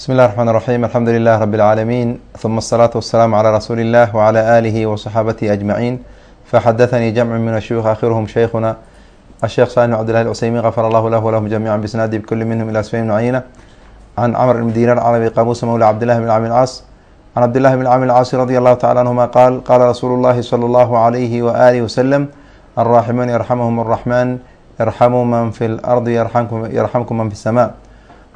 بsم الlh الرحمن الرحيم الحمdu لله رب العاalمين ثم الصلاة والسلام على رsuuل الlh وعلى آله وصحاaبته أجمعين فxdثnي جمع من الشhyوخ آkhirهم شhيkhna الشhيkh صالح بن cبدالله العسيمين غفر الله lh وlهم جميعا بsناdي بkل منهم إلى سفيان بن عyنة عن cمر بن dينار عن أbي qاmuس mولى cبدالله بن cم الcاص عن cبدالله بن cم الcاaص رضي الله تعالى عنهma qال qاla رsuuل الlhi صلى الله عليه وآله وسلم الراحمون يرحمهم الرحمن ارحموا mن في الأرض يرحمكم mن في السماء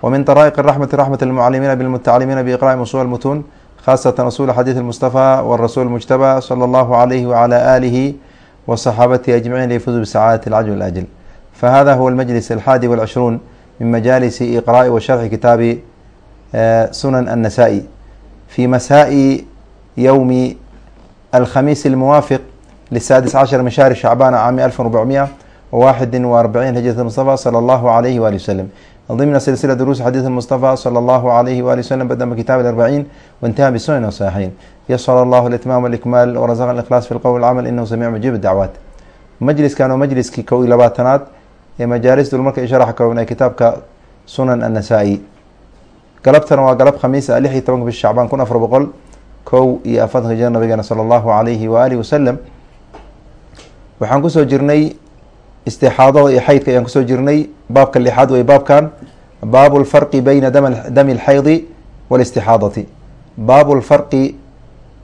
ومن طرائق الرحمة رحمة المعلمين بالمتعلمين بإقراء أصول المتون خاصة أصول حديث المصطفى والرسول المجتبى صلى الله عليه وعلى آله وصحابته أجمعين ليفوزوا بسعادة العجل والأجل فهذا هو المجلس الحادي والعشرون من مجالس إقراء وشرح كتاب سنن النسائي في مساء يوم الخميس الموافق للسادس عشر من شهر شعبان عام ألف وربعمائة وواحد وأربعين هجرة المصطفى صلى الله عليه وآله وسلم ضمن سلسلة دروس حديث المصطفى صلى الله عليه وآله وسلم بدأ بكتاب الأربعين وانتهى بالسنن والصحيحين يسر الله الإتمام والإكمال ورزقنا الإخلاص في القول والعمل إنه سميع مجيب الدعوات majliskan oo majliskii kow iyo labaatanaad ee majaalis dulmarka i sharaxa koobnay kitaabka sunan annasaa-i galabtana waa galab khamiis ah lix iyo tobanka bish shacbaan kun afar boqol kow iyo afartanka jir nabigeena sala allahu alayhi waalihi wasalam waxaan kusoo jirnay istixaadada iyo xaydka ayaan ku soo jirnay baabka lixaad wey baabkan baabu lfarqi beyna dami lxaydi walistixaadati baabu lfarqi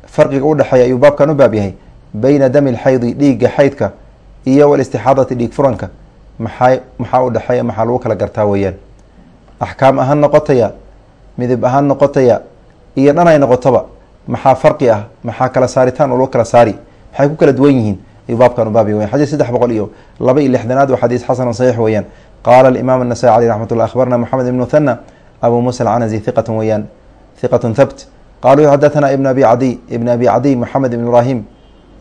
farqiga udhexeeya ayuu baabkan u baab yahay. Beyna dami lxaydi dhiigga xaydka iyo walistixaadati dhiig furanka. Maxaa maxaa udhexeeya maxaa lagu kala gartaa weeyaan? Axkaam ahaan noqotaya midib ahaan noqotaya iyo dhan ay noqotoba maxaa farqi ah maxaa kala saaritaan oo lagu kala saari maxay ku kala duwan yihiin ayuu baabkan u baabya weyan xadis saddex boqol iyo laba iyo lixdanaad waa xadiis xasan saxiix weeyaan. Qaala alimaam anasai aleyh raxmat akhbarna moxamed ibn muthana abu muusa alcanazi hiqatun weeyaan. Hiqatun thabt. Qaluu xadathana ibn abi cadiy ibn abi cadiy moxamed ibn ibrahim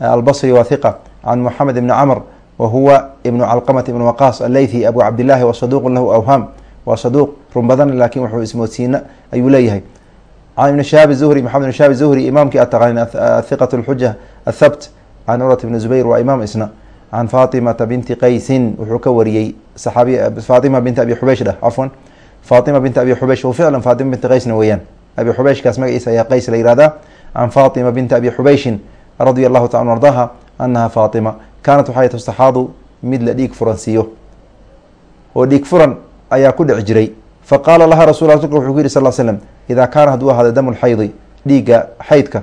albasri wa hiqa can moxamed ibni camr wa ibnu calqamat ibn waqaas aleythi abu cabdillahi wa saduqun lahu awhaam waa saduuq run badan laakin wuxuu ismoodsiina ayuu leeyahay. Can ibni shahaab zuhri maxamed ibn shahaab zuhri imaamkii ataqanin hiqat lxuja athabt can curat ibni zubayr waa imaam isna. Can fatimata binti qaysin wuxuu ka wariyey saxaabi fatima binti abi xubaysh dheh cafwan fatima binti abi xubaysh o ficlan fatima binti qaysna weeyaan. Abi xubayshkaas magaciisa ayaa qays la yihahdaa can fatima binti abi xubayshin radia allahu taala an ardaha anaha fatima. Kaanat waxay tustaxaadu mid la dhiig furan siiyo. Oo dhiig furan ayaa ku dhici jiray. Faqaala laha rasul rasulka wuxuu ku yihi sal slam idaa kaana hadduu ahaada damu lxaydi dhiigga xaydka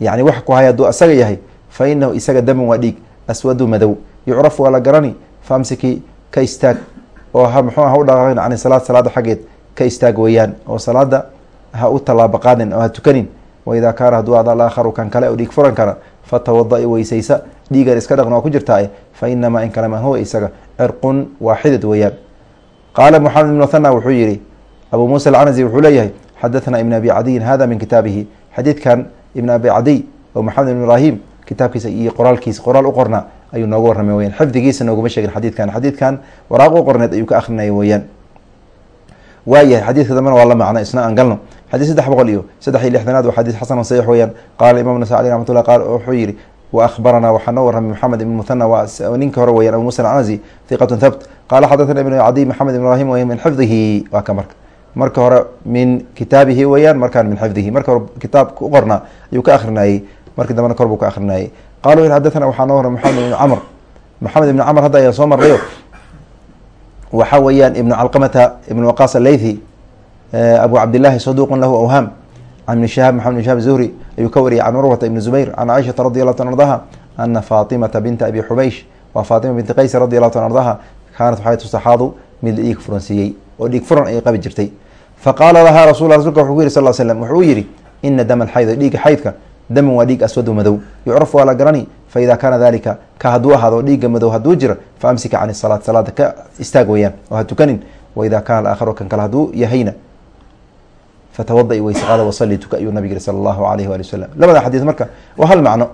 yani wax ku hay hadduu asaga yahay fa inahu isaga damun waa dhiig aswadu madow. Yucrafu waa la garani faamsiki ka istaag. Oo ha muxuu ha u dhaqaaqin can salaad salaada xaggeed ka istaag weeyaan. Oo salaada ha u tallaabo qaadin oo ha tukanin. Waidaa kaana hadduu aada alaakharu kan kale oo dhiig furan kara fatawada-i weysaysa dhiigan iska dhaqn waa ku jirtaa fa inamaa in kale man huwa isaga cirqun waaxidad weeyaan. Qaala moxamed ibn muthana wuxuu yihi abu muusa alcanazi wuxuu leeyahay xadathana ibn abi cadiyin hada min kitaabihi. Xadiidkan ibn abi cadiy oo maxamed ibn ibrahim kitaabkiisa iyo qoraalkiisa qoraal u qornaa ayuu nooga warramay weyaan xifdigiisa nooguma sheegin xadiidkan. Xadiidkan waraaq u qorneed ayuu ka akrinaya weeyaan. Waayahay xadiidka dambena waa la macno isna aan galno. Xadiis saddex boqol iyo saddex iyo lixdanaad waa xadiis xasan saxiix weeyaan. Qaala imam nasa aleh raxmat llah qaal wuxuu yihi wa akhbaranaa waxaa noo warramay maxamed ibn muthana waa ninka hore weyan abu musa alcanazi hiqatun thabt. Qaala xadathana ibn cadiy maxamed ibn ibrahim wey min xifdihi. Waa ka marka marka hore min kitaabihi weeyaan markaan min xifdihi. Marka hore kitaabka u qornaa ayuu ka akrinayey markii dambena kor buu ka akrinayay qalu xadathana waxaa noo warramay maxamed ibn camr maxamed ibn camr hadda ayaan soo marnayo waxa weeyaan ibnu calqamata ibn waqas aleythi abu cabdillahi saduqun lahu awhaam can ibni shahaab maxamed ibn shahab zuhri ayuu ka wariyay can urwata ibni zubayr can caaishata radi allahu tan ardaha ana fatimata binta abi xubaysh waa fatima binti qays radi allahu tan ardaha kaanat waxay tustaxaadu mid la dhiig furan siiyey oo dhiig furan ayay qabi jirtay. Faqaala lahaa rasul rasulka wuxuu ku yihi sal slam wuxuu yihi ina dama alxayd dhiigga xaydka daman waa dhiig aswadu madow. Yucrafu waa la garani fa kaana dalika ka hadduu ahaado dhiigga madow hadduu jira fa can salaat salaada ka istaag weyaan oo ha tukanin waida kaana aakharu kan kale hadduu yahayna fatawada-i weysaqaada wasali tuka ayuu nabig yihi sala allahu alayhi waali wasalam labada xadiis marka waa hal macno.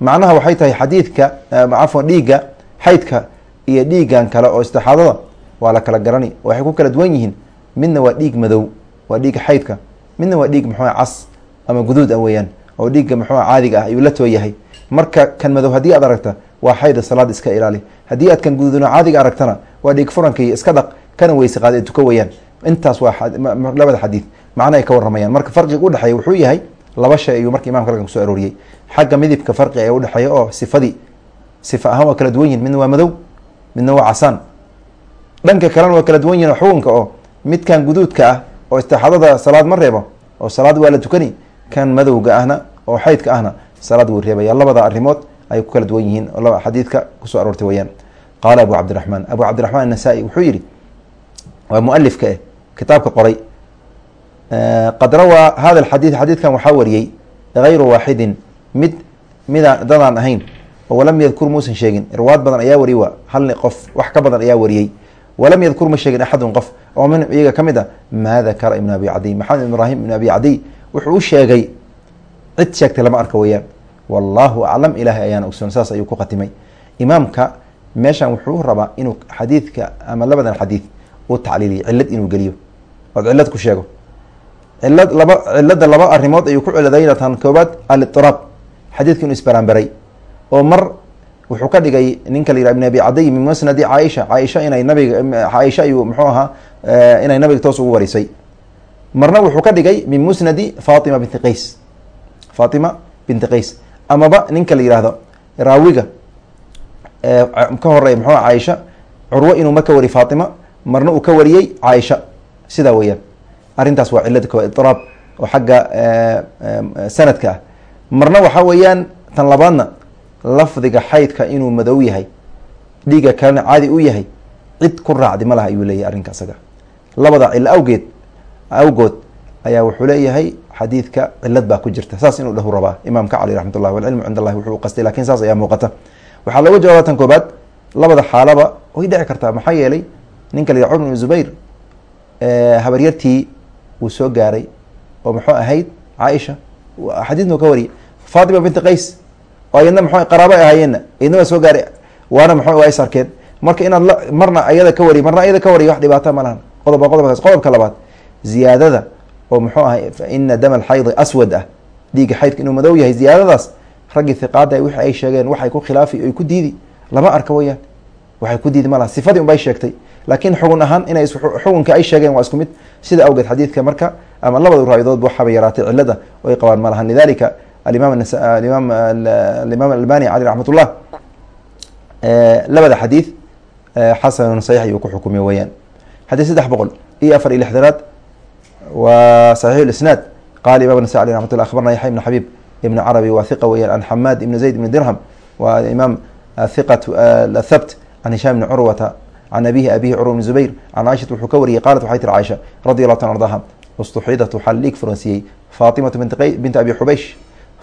Macnaha waxay tahay xadiidka cafwan dhiigga xaydka iyo dhiiggan kale oo istixaadada waa la kala garani. Waxay ku kala duwan yihiin. Midna waa dhiig madow waa dhiigga xaydka. Midna waa dhiig muxua cas ama guduud ah weeyaan. Oo dhiigga muxua caadiga ah ayuu la tooyahay. Marka kan madow haddii aad aragta waa xayda salaad iska ilaali. Haddii aad kan guduudno caadiga aragtana waa dhiig furanka iyo iska dhaq. Kana weyse qaada ee tuka weyaan intaas waa labada xadiid. Macna ay ka warramayaan. Marka farqiga udhexeeya wuxuu yahay laba shay ayuu marka imamka halkan ku soo arooriyey. Xagga midibka farqi ee udhexeeya oo sifadii sifa ahaan waa kala duwan yihiin midna waa madow midna waa casaan dhanka kalena waa kala duwan yihiin xukunka oo midkan guduudka ah oo istixaadada salaad ma reebo oo salaad waa la tukani kan madowga ahna oo xaydka ahna salaad wuu reebaya labada arrimood ay ku kala duwan yihiin oo xadiidka ku soo aroortay weyaan qaala abu cabdiraxmaan abu cabdiraxmaan annasaa-i wuxuu yihi waa mualifka eh kitaabka qoray qad rawaa hada alxadiid xadiidkan waxaa wariyey gayru waaxidin mid midaan dadaan ahayn oo walam yadkur muusan sheegin. Irwaad badan ayaa wariyey waa hal qof wax ka badan ayaa wariyey walam yadkur ma sheegin axadun qof oo min iyaga ka mid a maa dakara ibn abi cadiy maxamed ibraahim ibn abi cadiy wuxuu u sheegay cid sheegtay lama arka weeyaan wallaahu aclam ilaahay ayaana ogsoon saas ayuu ku khatimay imaamka meeshan wuxuu rabaa inuu xadiidka ama labadan xadiid uu tacliiliyo cilad inuu geliyo ood cilad ku sheego cilad laba cilada laba arrimood ayuu ku ciladayna tan koobaad alidiraab xadiidka inuu isbaraanbaray oo mar wuxuu ka dhigay ninka la yihah ibn abi cadiy min musnadi caaisha caaisha inay nabiga caaisha ayuu muxuu ahaa inay nabiga toos ugu warisay. Marna wuxuu ka dhigay min musnadi fatima binti qays. Fatima binti qays. Amaba ninka la yihahdo raawiga ka horreeya muxuu caaisha curwo inuu ka wari fatima marna uu ka wariyey caaisha sidaa weeyaan. Arrintaas waa cilada koowaad idiraab oo xagga sanadka ah. Marna waxaa weeyaan tan labaadna lafdiga xaydka inuu madow yahay dhiiga kalena caadi u yahay cid ku raacdi ma laha ayuu leeyahay arrinka isaga labada cilo awgeed awgood ayaa wuxuu leeyahay xadiidka cilad baa ku jirta. Saas inuu dhahu rabaa imaamka cali raxmat ullahi walcilmu cind allahi wuxuu qastay laakiin saas ayaa muuqata. Waxaa looga jawaaba tan koobaad labada xaalaba way dhici kartaa. Maxaa yeelay ninka la yidhah cumr ibn zubayr habaryartii wuu soo gaaray oo muxuu ahayd caaisha. Xadiidna ka wariyay fatima binti qays oo ayadna mxu qaraabo ay ahaayeenna idna waa soo gaaray waana mxu waa arkeen marka inaad marna ayada ka wariy marna ayada ka wariy wax dhibaata ma lahan. Qodob qodobkaas qodobka labaad ziyaadada oo muxuu ahay fa ina dama alxaydi aswad ah. Dhiigga xaydka inuu madow yahay ziyaadadaas raggii hiqaada wixi ay sheegeen waxay ku khilaafi oy ku diidi. Lama arka weyaan waxay ku diidi ma laha sifadii un bay sheegtay. Laakiin xugun ahaan inay xukunka ay sheegeen waa isku mid. Sida awgeed xadiidka marka ama labada raayadoodba waxaaba yaraatay cilada oo ay qabaan ma lahan. Lidalika alimam alimam alimaam albani caley raxmat ullah labada xadiid xasanun saxiix ayuu ku xukumiy weyaan xadiid saddex boqol iyo afar iyo lixdanaad waa saxiix isnaad qala imam nasa aley raxmat llah akhbarna yaxya ibn xabib ibn carabi waa hiqa weyaan an xamaad ibn zayd ibn dirham waa imaam hiqat athabt can hishaam ibni curwata can abihi abihi curwa bn zubayr can caaishata wuxuu ka wariyey qaalat waxay tiri caaisha radi allahu ta ardaha ustuxidat waxaa la dhiig furansiiyey faatimatu binta abi xubeysh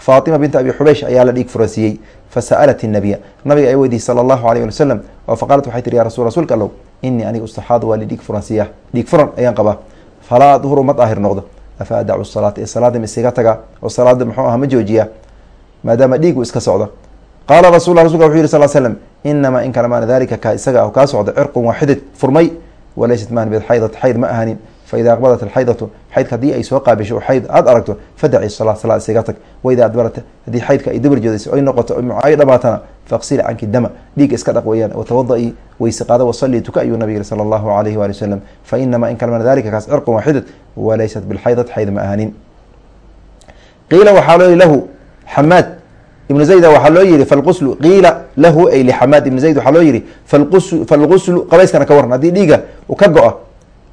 faatima binta abi xubeysh ayaa la dhiig furansiiyey fasa'alat الnabiya nabiga ay weydiisay sala allahu alayh ali wasalam oo faqaalat waxay tihi ya rasul rasuulka allow inii aniga ustaxaadu waa li dhiig furansiiya dhiig furan ayaan qabaa. Falaa adhuru ma daahir noqdo. Afa adacu salaata ee salaada ma isiga taga oo salaada muxuu aha ma joojiya maadaama dhiigu iska socdo. Qaala rasul rasulka wuxuu yihi sal slam inamaa in kale maana dalika ka isaga ah kaa socda cirqun waa xidid furmay walaysat maan bixaydat xayd ma ahanin faida aqbalat alxaydatu xaydka haddii ay soo qaabisho oo xayd aada aragto fadaci salaa salaa isaga tag waidaa adbarata haddii xaydka ay dabar jeedayso ay noqoto ay dhamaatana faqsili canki dama dhiig iska dhaq weeyaan. watawada-i qaada wasalii tuka ayuu nabig yihi sala allahu alayhi waali wasalam fa in maana dalika kaas cirqun waa walaysat bilxaydat xayd ma ahanin qiila waxaa loo lahu xamaad ibnu zayda waxaa loo yihi falquslu qiila lahu ay lixamaad ibnu zayd waxaa loo yihi falqus falguslu qabayskana ka waran haddii dhiiga ka go-a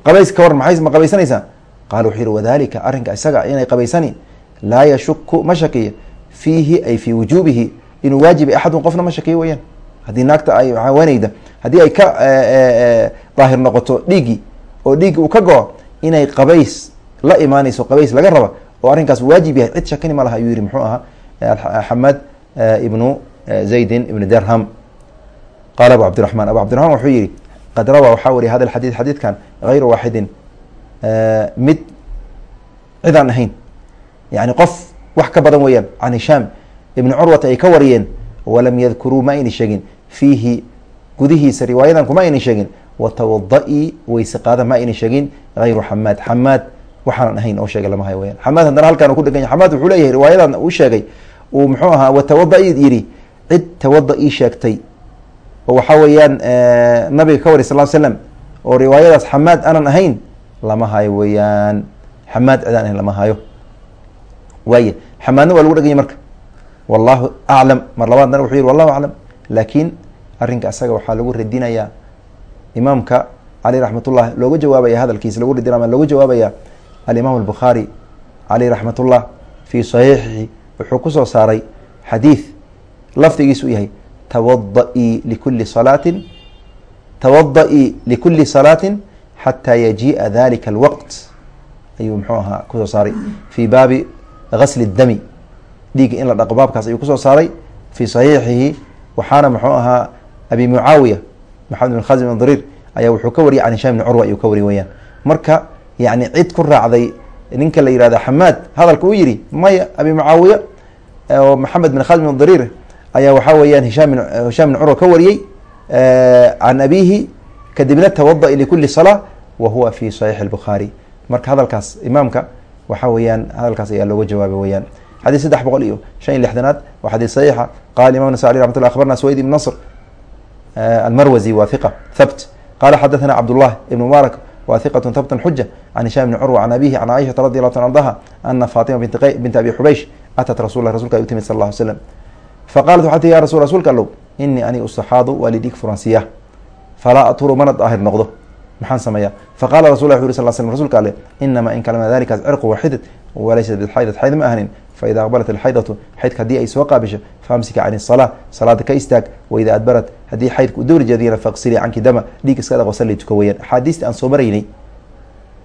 qabays ka waran ma qabaysanaysaa? Qaala wuxuu yihi wadalika arrinka isaga inay qabaysani laa yashuku ma shakiyo fiihi ay fii wujuubihi inuu waajibay axadun qofna ma shakiyo weyaan haddii naagta ay haweeneyda haddii ay ka daahir noqoto dhiiggii oo dhiiggi uu ka go-o inay qabays la imaanayso qabays laga raba oo arrinkaas waajib yahay cid shakini ma laha ayuu yihi muxuu ahaa xamad ibnu zaydin ibn dirham. Qaala abu cabdiraxmaan abu cabdiraxmaan wuxuu yihi qad rawaa waxaa wariya hada xadiid xadiidkan hayru waaxidin mid cid ahayn. Yani qof wax ka badan weeyaan can hishaam ibni curwata ay ka wariyeen walam yadkuruu ma ayna sheegin fiihi gudihiisa riwaayadan kuma ayna sheegin watawada-ii weyse qaada ma ayna sheegin hayru xamaad xamaad waxaanan ahayn oo sheegay lama hayo weyaan xamaad haddana halkaan ku dhegan yahy xamaad wuxuu leeyahay riwaayadan uu sheegay uu muxuu ahaa watawada-i yidhi cid tawada-ii sheegtay oo waxaa weeyaan nabiga ka wariy sal l slam oo riwaayadaas xamaad aanan ahayn lama hayo weeyaan. Xamaad cidaan ahayn lama hayo. Waaya xamaadna waa lagu dheganya marka. Wallahu aclam mar labaadna wuxuu yihi wallahu aclam laakiin arrinka asaga waxaa lagu radinayaa imaamka cali raxmatullah looga jawaabaya hadalkiisa lagu radinaya ama looga jawaabaya alimaam albukhaari caleyh raxmat ullah fii saxiixihi wuxuu ku soo saaray xadiid lafdigiisu u yahay tawada-ii likuli salaatin tawada-ii likuli salaatin xataa yajii'a dalika alwaqt ayuu muxuu ahaa ku soo saaray fii baabi gasli dami dhiigga in la dhaqo baabkaas ayuu ku soo saaray fii saxiixihi waxaana muxuu ahaa abi mucaawiya maxamed bin khazim bin dariir ayaa wuxuu ka wariyay can hishaam bni curwa ayuu ka wariy weyaan marka yani cid ku raacday ninka la yihahda xamaad hadalka uu yihi maya abi mucaawiya oo maxamed bin khazim bin dariir ayaa waxaa weeyaan hishaam bin curwa ka wariyey can abihi kadibna tawada-i likuli salaa wa fi saxiixi albukhaari marka hadalkaas imaamka waxaa weeyaan hadalkaas ayaa looga jawaabay weyaan xadiis saddex boqol iyo shan iyo lixdanaad waa xadiis saxiixa. Qala imam nasa alي ramat llah abarna ibn nasr almarwazi wa hiqa thabt. Qala xadathana cabdullah ibn mubarak wa hiqat thabta xuja can hishaam bni curwa can abihi can caiشhata radi allahu ta ardaha ana fatima bint abi xubaysh atat rasul rasulka ay u timid sal ll ly faqalat waxaa tii ya rasul rasuulka allow inii ani usaxaadu waa lidhiig furansiya falaa aturu mana daahir noqdo maxaan sameeya faqala rasul wuxu uri sal slm rsulka ale inama in kalama dalikaas cirqu waa xidid walaysat bixaydad xayd ma ahanin faida aqbalat alxaydatu xaydka haddii ay soo qaabisho faamsika can isalaa salaada ka istaag waida adbarat haddii xaydka u dowri jeediyana faqsilii canki dama dhiig iska dhaq wasalli tuka weyaan axaadiista aan soo maraynay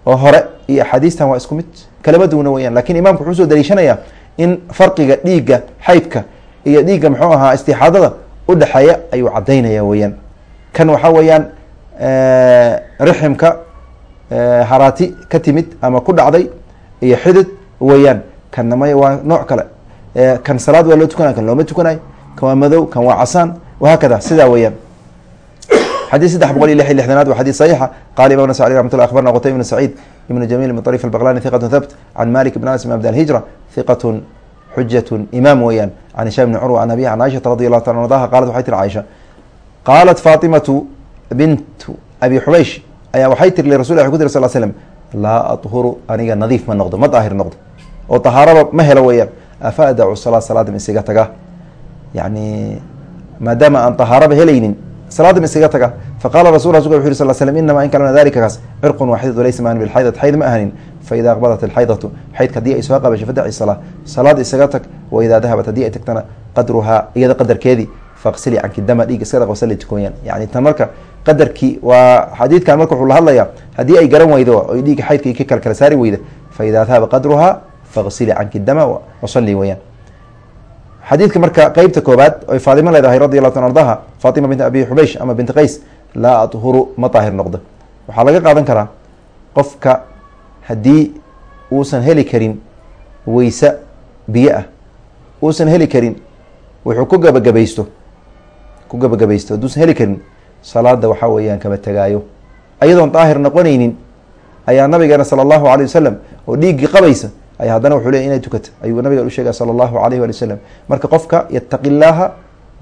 oo hore iyo axaadiistan waa isku mid kalama duwana weyaan laakiin imaamku wuxuu soo daliishanayaa in farqiga dhiigga xaydka iyo dhiigga muxuu ahaa istixaadada udhexeeya ayuu cadaynaya weyaan kan waxaa weeyaan riximka haraati ka timid ama ku dhacday iyo xidid weeyaan kanna may waa nooc kale kan salaad waa loo tukanay kan looma tukanayo kan waa madow kan waa casaan wahaakada sidaa weeyaan xadيث سدح بqل iyo لح iyo لحdanaad wa xadيث صحيixa qala imam نسي عليه رحمة الله أخبرنا qتيب بن سعيد بن جميل بن طريف البغلاني ثقة ثبت عن مالك بن أنس بن عبد الهجرة ثقة xujaة imaam weeyaan an hisam bni curwa an abihi an caaishata radi allahu taala ardaha qaalat waxay tiri caaisha qaalat faatimatu bintu abi xubeysh ayaa waxay tiri lirasul way ku tiri sal slm laa athuru aniga nadiif ma noqdo ma daahir noqdo oo tahaaraba ma helo weeyaan afa adacu salaa salaadam isaga taga yani maadaama aan tahaaraba helaynin salaadam isaga taga faqala rasul rasulka wuxu yiri sal slm inama in kalana dalika kaas cirqun waaxidatu laysa maan bilxaydad xayd ma ahanin faida aqbadat alxaydatu xaydka haddii ay soo qabasho fadaci salaa salaad isaga tag waidaa dahabat haddii ay tagtana qadruhaa iyada qadarkeedii faqsili canki dama dhiig iska dhaq wasalli tukoyaan yani tan marka qadarkii waa xadiidkan marka wuxuu la hadlayaa haddii ay garan weydo oy dhiigga xaydka ka kala kala saari weyda faidaa dahaba qadruhaa faqsili canki dama wasalli weyaan xadiidka marka qeybta koobaad oy faatimo leedahay radi allahu ta ardaha faatima bint abi xubaysh ama binti qays laa adhuru ma daahir noqdo waxaa laga qaadan karaa qofka haddii uusan heli karin weyse biyo ah uusan heli karin wuxuu ku gabagabaysto ku gabagabaysto hadduusan heli karin salaada waxaa weeyaan kama tegaayo ayadoon daahir noqonaynin ayaa nabigeena sala allahu alay wasalam oo dhiiggii qabaysa ayaa haddana wuxuu leey inay tukata ayuu nabiga u sheegay sala allahu alayh wali wasalam marka qofka yataqi llaaha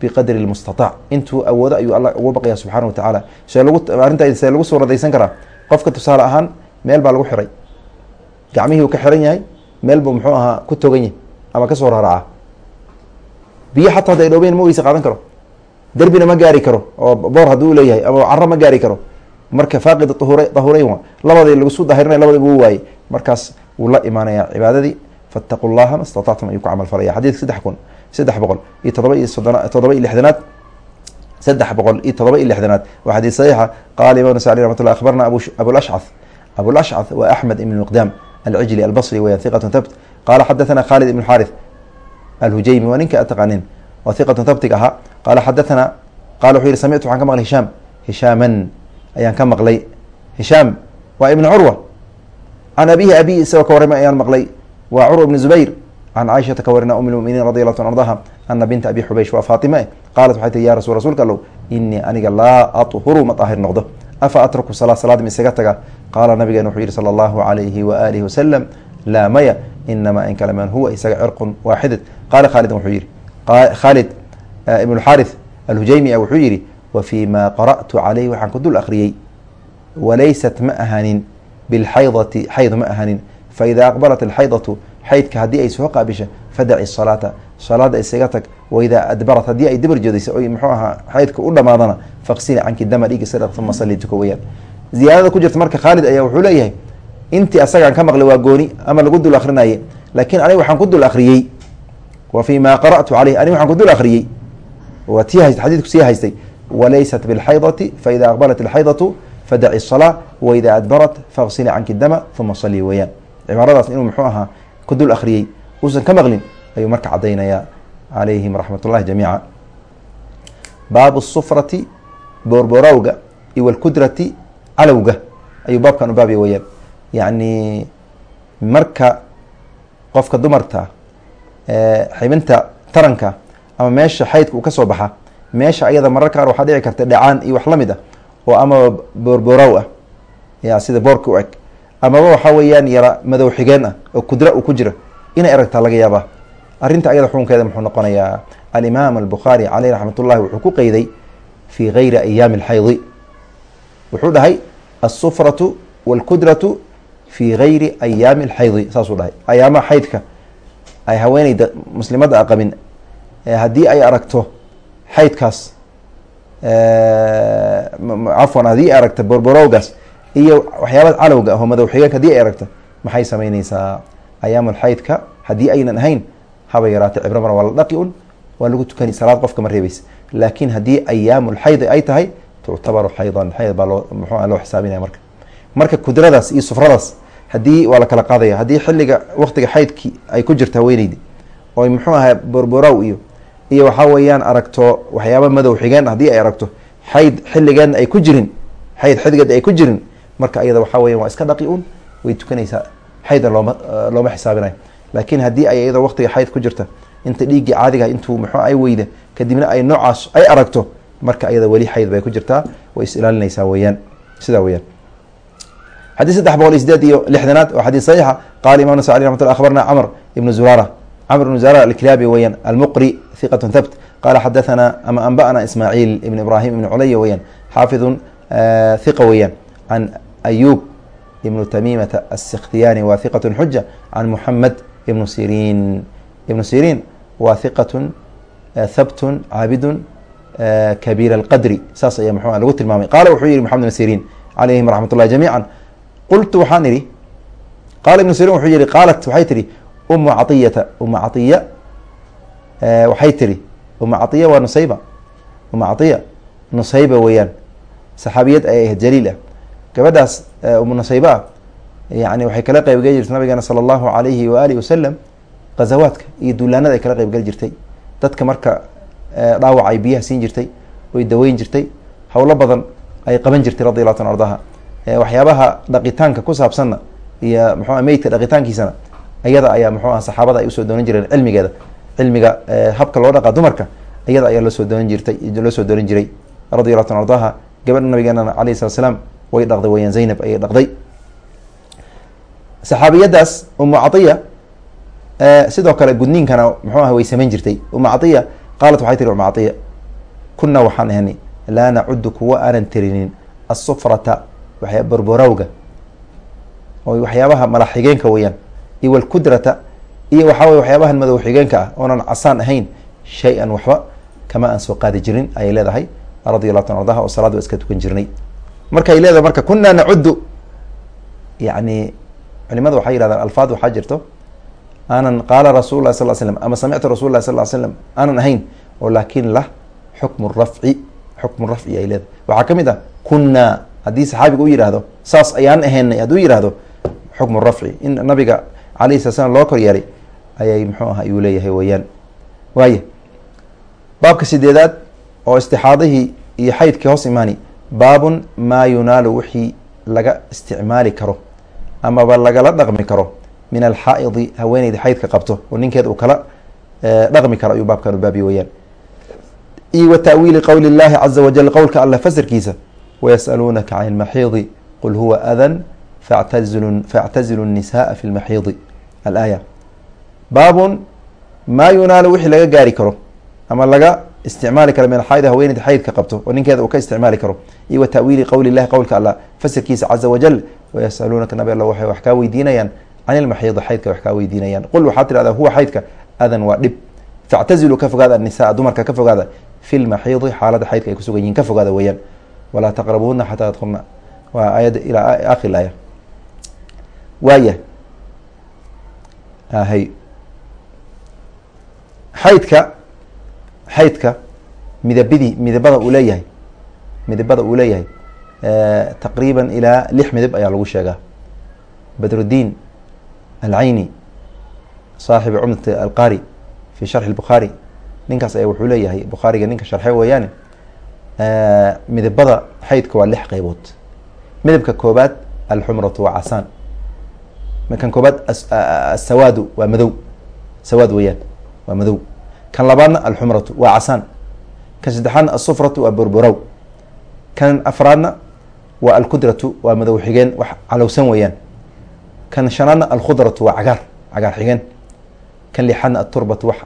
biqadri lmustataac intuu awoodo ayuu alla ugu baqaya subxaana wa tacaala see lagu arrinta see lagu suuradaysan karaa. Qofka tusaale ahaan meel baa lagu xiray gacmihii ka xiran yahay meel muxuu ahaa ku togan yahay ama ka soo raaraca biyo xataa hadda ay dhoobeyn ma weyse qaadan karo. Derbina ma gaari karo oo boor hadduu leeyahay ama caro ma gaari karo. Marka faaqid ahur dahureyn wa labadii lagusu dahirinay labadiba u waayey. Markaas wuu la imaanaya cibaadadii faataqu llaha ma statactum ayuu ku camal falaya xadidka saddex kun saddex boqol iyo todoba iyo soddona toddoba iyo lixdanaad. Saddex boqol iyo todoba iyo lixdanaad. Waa xadiis saxiixa. Qala imam nasa alي ramat llah akhbarna abulashcad abulashcad wa axmed ibn miqdam alcijli albصri weyan hiqat thabt qala xadathana khalid ibn xarith alhujaymi waa ninka taqaanin waa hiqatu thabtig ahaa qaala xadathana qala wuxuu yihi samictu waxaan ka maqlay hishaam hishaaman ayaan ka maqlay hishaam waa ibn curwa can abihi abi isagoo ka warramay ayaan maqlay waa curwa ibn zubayr can caaishata ka warina um lmuminiin radi allahu ta ardaha ana binta abi xubaysh waa faatime qaalat waxay tii ya rasul rasuulka allow inii aniga laa aطhuru ma daahir noqdo afa atruku salaa salaad ma isaga taga? Qaala nabigeena wuxuu yihi sala allahu alayhi waalihi wasalam laa maya inamaa in kale man huwa isaga cirqun waaxidad qaala khaalidin wuxuu yihi khaalid ibn xaarith alhujaymi wuxuu yihi wa fii ma qara'tu caleyh waxaan ku dul akhriyey walaysat ma ahanin bilxaydati xayd ma ahanin faida aqbalat alxaydatu xaydka haddii ay soo qaabisha fadaci salaata salaada isaga tag waidaa adbarat haddii ay dabar jeedaysa oy muxuu ahaa xaydka u dhamaadana faqsili canki dama dhiigi sadaq uma salli weyaan ziyaadada ku jirta marka khaalid ayaa wuxuu leeyahay intii asagaan ka maqlay waa gooni ama lagu dul akrinaye laakiin aniga waxaan ku dul akriyey wa fi ma qara'tu caleyh aniga waxaan ku dul akriyey xadiidku sii haystay walaysat bilxaydati faida aqbalat alxaydatu fadaci salaa waida adbarat faqsili canki dama uma salli weyaan cibaaradaas inuu muxuu ahaa ku dul akriyey uusan ka maqlin ayuu marka cadaynayaa calayhim raxmat ullahi jamiica. Baabu sufrati boorboorowga iyo walkudrati calowga. Ayuu baabkan u baabya weyaan yacni marka qofka dumarta xibinta taranka ama meesha xaydka uu ka soo baxa meesha ayada marar qaar waxaa dhici karta dhacaan iyo wax la mid ah oo amaba boorboorow ah. Ya sida boorka u eg. Amaba waxaa weeyaan yara madow xigeen ah oo kudra uu ku jira. Inay aragtaa laga yaabaa arrinta ayada xukunkeeda muxuu noqonayaa alimaam albukhaari caleyh raxmat ullahi wuxuu ku qeyday fii gayri ayaami alxaydi wuxuu dhahay alsufratu walkudratu fii gayri ayaami alxaydi saasuu dhahay. Ayaamaha xaydka ay haweeneyda muslimadda a qabin haddii ay aragto xaydkaas cafwan haddii ay aragto borborowgaas iyo waxyaabada calowga ahoo madow xigeenka haddii ay aragto maxay sameyneysaa ayaamul xaydka haddii aynan ahayn haba yaraata cibro mar waa la dhaqi un waa lagu tukani salaad qofka ma reebeysa laakiin haddii ayaamul xayd ay tahay tuctabaru xaydan xayd baa loo muxua loo xisaabinaya marka. Marka kudradaas iyo sufradaas haddii waa la kala qaadaya haddii xilliga waqtiga xaydki ay ku jirta haweeneydi oy muxuu ahaa borborow iyo iyo waxaa weeyaan aragto waxyaaba madow xigeen haddii ay aragto xayd xilligeedna ay ku jirin xayd xilligeed ay ku jirin marka iyada waxaa weyan waa iska dhaqi un way tukanaysaa. Xaydan looma looma xisaabinayo laakiin haddii ay iyadoo waqtiga xayd ku jirta inta dhiiggii caadiga ah, intuu muxuu ay weyda kadibna ay noocaas ay aragto marka ayada weli xayd bay ku jirtaa way is ilaalinaysaa weyaan sidaa weyaan xadiis saddex boqol iyo iyo lixdanaad waa xadiis saxiixa. Qaala imam nasai ramat lla akhbarna camr ibnu zurara. Camr ibnu zurara alklaabi weyaan almuqri hiqat thabt. Qaala xadathana ama anba'na ismaaciil ibn ibrahim ibn culaya weyaan xaafidun eh, hiqa weyaan can ayub ibnu tamimata asikhtiyani waa hiqat xuja can muxamed ibnu sirin. Ibnu sirin waa hiqatun eh, habtun caabidun eh, kabiir alqadri. Saas ayaa mxu lagu tilmaamay. Qaala wuxuu yihi maxamed ibn sirin calayhim raxmat ullahi jamiica qultu waxaan idhi qaala ibnu sirin wuxuu yihi qaalat waxay tihi uma caiyata uma caiya eh, waxay tihi uma caiya waa nusayba. Uma caiya nusayba weeyaan. Saxaabiyad ay ahayd jaliil ah. Gabadhaas uma nusayba yani waxay kala qeybgeli jirtay nabigeena sala allahu alayhi waalihi wasalam ghazawaadka iyo duulaanada ay kala qeybgeli jirtay. Dadka marka dhaawac ay biyaha siin jirtay oy daweyn jirtay howlo badan ay qaban jirtay radi allahu tan ardaha waxyaabaha dhaqitaanka ku saabsanna iyo mxua meydka dhaqitaankiisana iyada ayaa muxuu aha saxaabada ay u soo doonan jireen cilmigeeda. Cilmiga habka loo dhaqaa dumarka iyada ayaa loo soo doonan jirtay loo soo doonan jiray radi allahu tan ardaha. Gabadha nabigeenana alayh salat slaam way dhaqday weyaan zaynab ayay dhaqday saxaabiyadaas umu caiya sidoo kale gudniinkana muxuu aha way samayn jirtay. Umu caiya qaalat waxay tiri umu caiya kuna waxaan ahanay laa nacudu kuwa aanan tirinin asufrata waxya borborowga oo waxyaabaha malax xigeenka weeyaan iyo walkudrata iyo waxaa weye waxyaabahan madow xigeenka ah oonan casaan ahayn shay-an waxba kama aan soo qaadi jirin ayay leedahay radi allahu tan ardaha oo salaad waa iska tukan jirnay. Markay leedahay marka kunaa nacudu yani culimada waxay yihahdaan alfaad waxaa jirto aanan qaala rasul lah sal slam ama samictu rasul lah sal slam aanan ahayn oo laakin lah xukmu rafci xukmu rafci ay leedahay. Waxaa ka mid ah kunaa haddii saxaabiga u yihahdo saas ayaan ahaynay hadduu yihahdo xukmu rafci in nabiga alayhi sala slam loo kor yeelay ayay muxuu aha ayuu leeyahay weeyaan. Waaya baabka sideedaad oo istixaadihii iyo xaydkii hoos imaani baabun maa yunaalu wixii laga isticmaali karo amaba lagala dhaqmi karo min alxaaidi haweeneyda xaydka qabto oo ninkeeda uu kala eh, dhaqmi karo ayuu baabkan u baabiy weyaan iyo wa taawiili qowli illahi caza wajal qowlka alla fasirkiisa wayasaluunaka can ilmaxiidi qul huwa adan factazilu factazilu nnisaaa fi lmaxiidi. Alaaya. Baabun maa yunaalu wixii laga gaari karo ama laga isticmaali kara min alxayd haweeneyda xaydka qabto oo ninkeeda uu ka isticmaali karo. Iyo wa ta'wiili qowli llahi qowlka allah fasirkiisa caza wajal wayasaluunaka nabi alla waxay wax kaa weydiinayaan can ilmaxiidi xaydka wax kaa weydiinayaan. Qul waxaad tirahdaa huwa xaydka adan waa dhib. Factaziluu ka fogaada annisaa dumarka ka fogaada fi lmaxiidi xaalada xaydka ay kusugan yihiin ka fogaada weeyaan. Walaa taqrabuuna xataa yadkulna waa aayadda ilaa akhir aaya. Waaya. Hay xaydka xaydka midabadii midabada uu leeyahay midabada uu leeyahay taqriiban ilaa lix midab ayaa lagu sheegaa badrudiin alcayni saaxibu cumdat alqari fi sharxi lbukhaari ninkaas ayaa wuxuu leeyahay bukhaariga ninka sharxe weeyaane midabada xaydka waa lix qeybood midabka koobaad alxumratu waa casaan kan koobaad asawaadu waa madow sawaad weeyaan waa madow kan labaadna alxumratu waa casaan. Kan saddexaadna asufratu waa borborow kan afraadna waa alkudratu waa madow xigeen wax calowsan weeyaan. Kan shanaadna alkhudratu waa cagaar cagaar xigeen. Kan lixaadna aturbatu wax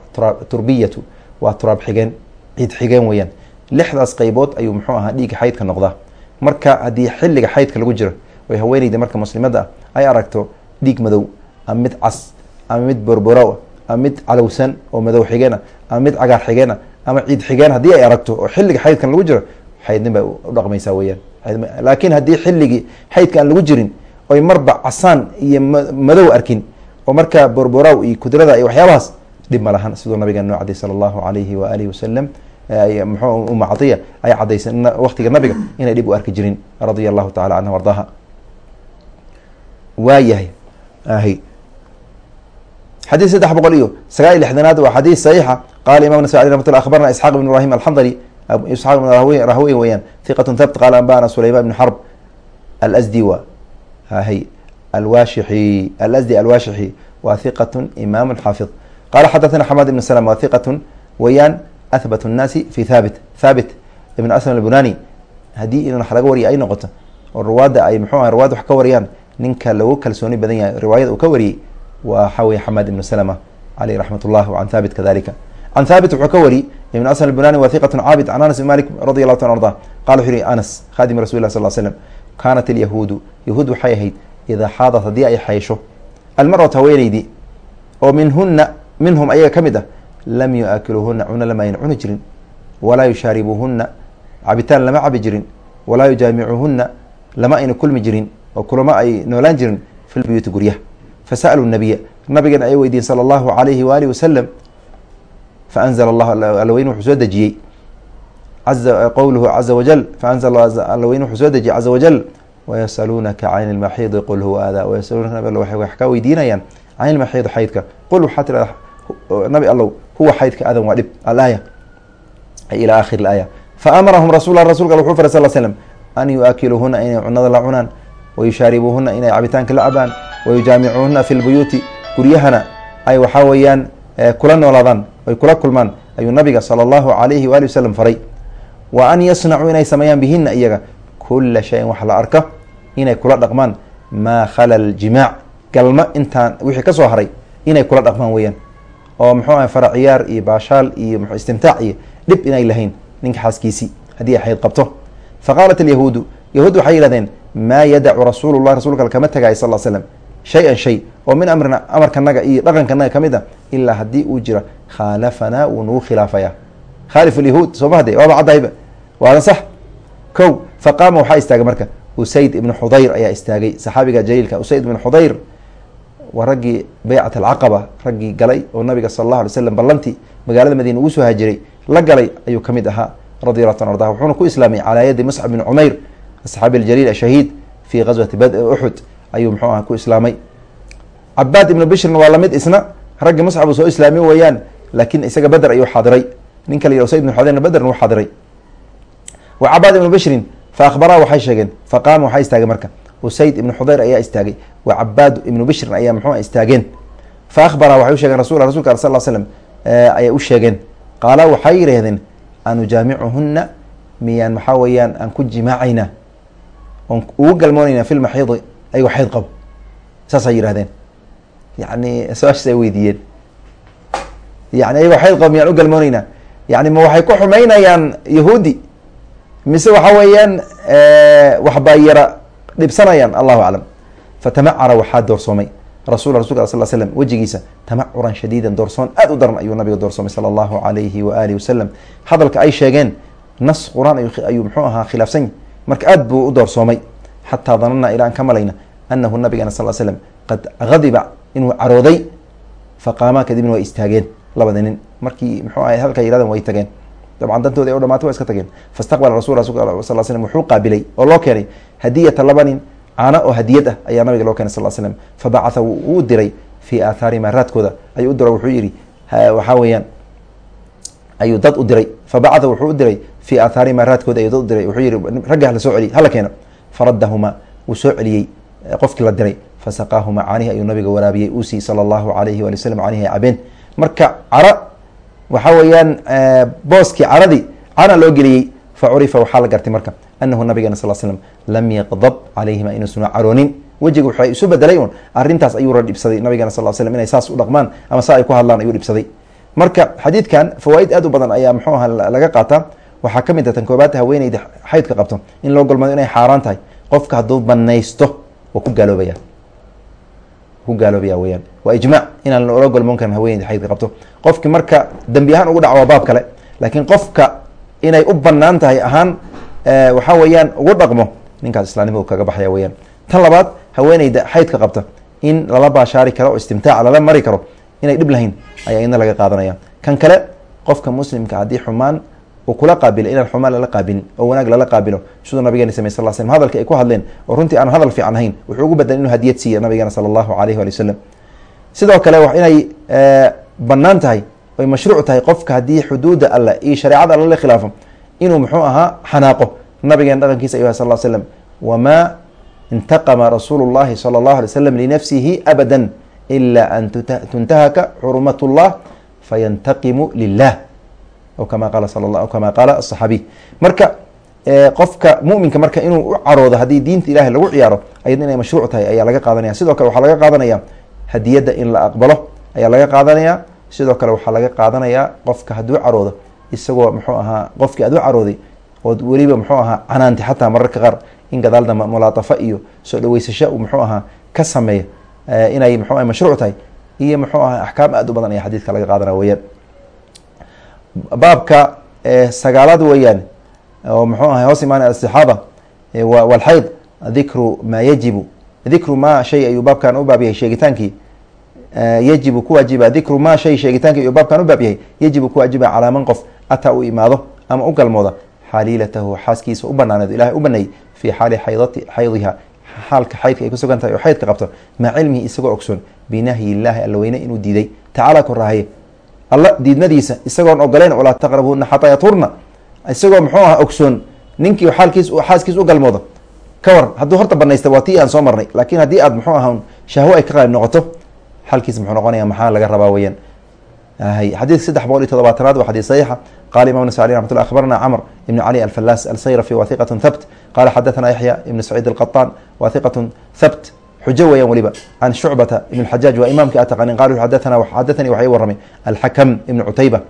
turbiyatu waa turaab xigeen ciid xigeen weeyaan. Lixdaas qeybood ayuu muxuu ahaa dhiigga xaydka noqdaa. Marka haddii xilliga xaydka lagu jiro oy haweeneyda marka muslimadda ah ay aragto dhiig madow ama mid cas ama mid borborow ama mid calowsan oo madow xigeena ama mid cagaar xigeena ama ciid xigeen haddii ay aragto oo xilliga xaydkan lagu jiro xaydnin bay udhaqmaysaa weyaan laakiin haddii xilligii xaydka aan lagu jirin oy marba casaan iyo madow arkin oo marka borborow iyo kudrada iyo waxyaabahaas dhib ma lahan. Siduu nabigeena noo sala allahu alayhi wa alihi wasalam mxuu uma ay cadaysay waqtiga nabiga inay dhib u arki jirin radia allahu tacala canha ardaaha waa yahay ahy xadiis saddex boqol iyo sagaal iyo lixdanaad waa xadiis saxiixa. Qala imam nasai ala amatullah akhbarna isxaq ibn ibrahim alxandari. Isxaq ibn rahweyn weyaan hiqatun thabt qaala anba'ana sulayman ibn xarb alsdiwa hahy alwashixi alsdi alwashixi wa hiqatun imaamun xaafid qala xadathana xamad ibn slm wa hiqatun weyaan ahbat nnaasi fi thabit. Thabit ibn aslam albunani. Haddii in wax laga wariyay ay noqoto oo ruwaadda ay mxuu aha ruwaadda wax ka wariyaan ninka lagu kalsooni badan yahay riwaayada uu ka wariyey waxa weye xamad ibnu slma aleyh raxmat ullah an thabit kadalika can thabit wuxuu ka wari ibn aslam albunani wa hiqat caabid can anas ibn malik radi allahu ta arda qala wuxuu yihi anas khadim rasul lah sal slm kanat alyahuudu yahuud waxay ahayd idaa xaadat haddii ay xaysho almaratu haweeneydii oo minhuna minhum ayaga ka mid ah lam yuaakiluuhuna cuna lama ayna cuni jirin walaa yushaaribuuhuna cabitaan lama cabi jirin walaa yujaamicuuhuna lama ayna kulmi jirin oo kulama ay noolaan jirin fi lbuyuuti guryaha fasa'aluu nabiya nabigana ay weydiyen sala allahu alayhi waalihi wasalam faanzla allahu alweyn wuxuu soo dejiyey qowluhu caza wajal faanzla alweyn wuxuu soo dejiyey caza wajal wayasaluunaka can ilmaxiidi qul huwa adaa wayasaluunaka waxay wax kaa weydiinayaan can ilmaxiidi xaydka qul waxaa tirahda nabi allow huwa xaydka adan waa dhib alaaya ila akhir laaya faamarahum rasul rasulka wuxuu faray sal slm an yuaakiluuhuna inay cunada la cunaan wayushaaribuuhuna inay cabitaanka la cabaan wayujaamicuuhuna fi lbuyuuti guryahana ay waxaa weeyaan kula noolaadaan ay kula kulmaan ayuu nabiga sala allahu alayhi waali wasalam faray wa an yasnacuu inay sameeyaan bihina iyaga kula shayin wax la arka inay kula dhaqmaan maa khala ljimaac galma intaan wixii ka soo haray inay kula dhaqmaan weeyaan oo muxuu aha fara ciyaar iyo baashaal iyo istimtaac iyo dhib inay lahayn ninka xaaskiisii haddii ay xayd qabto fa qaalat alyahuudu yahuud waxay yihahdeen maa yadacu rasuulu lah rasulka kama tagay sal slam shay-an shay oo min amrina amarkanaga iyo dhaqankanaga ka mid a ilaa haddii uu jira khaalafanaa wuu nagu khilaafaya khaalif alyahuud sooma hade waaba caddayba waadan sax kow faqaama waxaa istaagay marka usayd ibnu xudayr ayaa istaagay saxaabiga jaliilka usayd ibnu xudayr waa raggii baycat alcaqaba raggii galay oo nabiga sala allahu alay slam ballantii magaalada madiina ugu soo haajiray la galay ayuu ka mid ahaa radi allahu ta arda wuxuuna ku islaamay calaa yadi muscab bin cumayr asaxaabi aljaliil ashahiid fii ghaswati bad uxud ayuu muxuu aha ku islaamay. Cabaad ibnu bishrin waa la mid isna raggii muscab uu soo islaamiy weeyaan laakiin isaga beder ayuu xaadiray ninka la yih usayd ibn xudayrna bederna u xaadiray wa cabaad ibnu bishrin fa akhbaraa waxay sheegeen faqaama waxaa istaagay marka. Usayd ibnu xudayr ayaa istaagay wa cabaad ibnu bishrin ayaa muxuu istaageen. Fa akhbaraa waxay u shegeen rasul rasulka al sal slam ayay u sheegeen. Qaala waxay yidhahdeen anujaamicuhuna miyaan maxaa weeyaan aan ku jimaacaynaa oon ugu galmoonaynaa fi lmaxiidi ayagoo xayd qabo. Saasay yidhahdeen yani su'aashaas weydiiyeen. Yani ayagoo xayd qabo miyaan u galmoonaynaa yani ma waxay ku xumaynayaan yahuudi? Mise waxa weeyaan waxbaa yara dhibsanayaan? Allahu aclam. Fatamacara waxaa doorsoomay. Rasul rasulka sal slm wejigiisa tamacuran shadiidan doorsoon. Aad u daran ayuu nabiga doorsoomay sala allahu alayhi waalihi wasalam hadalka ay sheegeen nas qur'aan ayuu mxuu ahaa khilaafsany marka aad buu u doorsoomay. Xataa danana ilaa aan ka malayna anahu nabigana sal slm qad hadiba inuu carooday faqaamaa kadibna way istaageen labada nin markii mxuu ahay hadalka yiradan way tageen dabcan dantoodi ay u dhamaatay waa iska tageen fastaqbala rasul sal slm wuxuu qaabilay oo loo keenay hadiyata laba nin caano oo hadiyad ah ayaa nabiga loo keenay sal slm fabacatha wuu diray fii aathaari maaraadkooda ayuu u diro wuxuu yihi waxaa weeyaan ayuu dad u diray fabacatha wuxuu u diray fii aathaari maaraadkooda ayuu dad u diray wuxuu yihi ragga hala soo hala keeno faradahuma wuu soo celiyey qofkii la diray fasaqaahuma caanihi ayuu nabiga waraabiyey uusii sala allahu alayhi wali wasalam canihi ay cabeen. Marka cara waxa weeyaan booskii caradii cana loo geliyey fa waxaa la gartay marka anahu nabigana sal slm lam yaqdab calayhima inuusuna caroonin. Wejiga waxay isu bedelay un arrintaas ayuu ra dhibsaday nabigana sal slm inay saas u dhaqmaan ama saa ay ku hadlaan ayuu dhibsaday. Marka xadiidkan fawaaid aad u badan ayaa muxuu aha laga qaataa. Waxaa ka mid a tan koobaad haweeneyda xaydka qabto in loo golmado inay xaaraan tahay. Qofka hadduu banaysto waa ku gaaloobaya ku gaaloobaya weyaan waa ijmac inaan loola golmoon karin haweeneyda xaydka qabto. Qofki marka dembi ahaan ugu dhaco waa baab kale. Laakiin qofka inay u bannaan tahay ahaan waxaa weeyaan ugu dhaqmo ninkaas islaamnimadu kaga baxaya weyaan tan labaad haweeneyda xaydka qabta. In lala baashaari karo oo istimtaaca lala mari karo inay dhib lahayn ayaa idna laga qaadanaya. Kan kale qofka muslimka haddii xumaan uu kula qaabilo inaan xumaan lala qaabilin oo wanaag lala qaabilo. Siduu nabigeena samey sal slm hadalka ay ku hadleen oo runtii aan hadal fiican ahayn wuxuu ugu badan inuu hadiyad siiya nabigeena sala allahu alayh wali wasalam sidoo kale inay bannaan tahay oy mashruuc tahay qofka haddii xuduuda alle iyo shareecada alle la khilaafo inuu muxuu ahaa xanaaqo. Nabigeena dhaqankiisa ayuu sal slam wamaa intaqama rasuulu sala allahu alay slam linafsihi abada ila an tuntahaka xurumat llah fayantaqimu lilah kama qaala asaxaabiy marka qofka muminka marka inuu u caroodo haddii diinta ilahay lagu ciyaaro ayad inay mashruuc tahay ayaa laga qaadanaya sidoo kale waxaa laga qaadanaya hadiyadda in la aqbalo ayaa laga qaadanaya sidoo kale waxaa laga qaadanayaa qofka hadduu caroodo isagoo muxuu ahaa qofkii aad u carooday ood weliba muxuu ahaa canaanti xataa mararka qaar in gadaal damba mulaatafa iyo soo dhaweysasho uu muxuu ahaa ka sameeya inay muxuu aha mashruuc tahay. Iyo muxuu ahaa axkaam aad u badan ayaa xadiidka laga qaadanaya weyaan baabka sagaalaad weeyaan oo muxuu ahay hoos imaanay astixaada walxayd dikru maa yajibu. Dikru ma shay ayuu baabkan u baab sheegitaankii yajibu ku waajiba dikru ma shay sheegitaankii ayuu baabkan u baab yahay. Yajibu ku waajiba calaa man qof ataa u imaado ama u galmooda. Xaliilatahu xaaskiisa u banaaneed ilahay u baneeyey fii xaali xaydati xaydiha xaalka xaydka ay ku sugan tahay oo xaydka qabto. Maca cilmihi isagoo ogsoon binahyi illaahi alla weyne inuu diiday. Tacaala koraahaye alla diidmadiisa isagoon ogoleyn walaa taqrabuuna xataa yaturna isagoo muxuu aha ogsoon ninkii aalkiis xaaskiis u galmoodo. Ka war hadduu horta banaysta waa tii aan soo marnay. Laakiin haddii aad muxuu aha shahwo ay ka qaalib noqoto xalkiis muxuu noqonaya maxaa laga rabaa weyaan xadiidka saddex boqol iyo todobaatanaad waa xadiis saxiixa. Qala imam nasai alي ramat lla akhbarna cmr ibn cali alfalas alsayrafi wa hiqat thabt. Qala xadathana yaxya ibn saciid alqaطan wa thabt xujo weeyaan weliba can shucbata ibn xajaaj waa imaamkii ataqanin qal xadathana xadathanii waxay warramay alxakam ibn cutayba.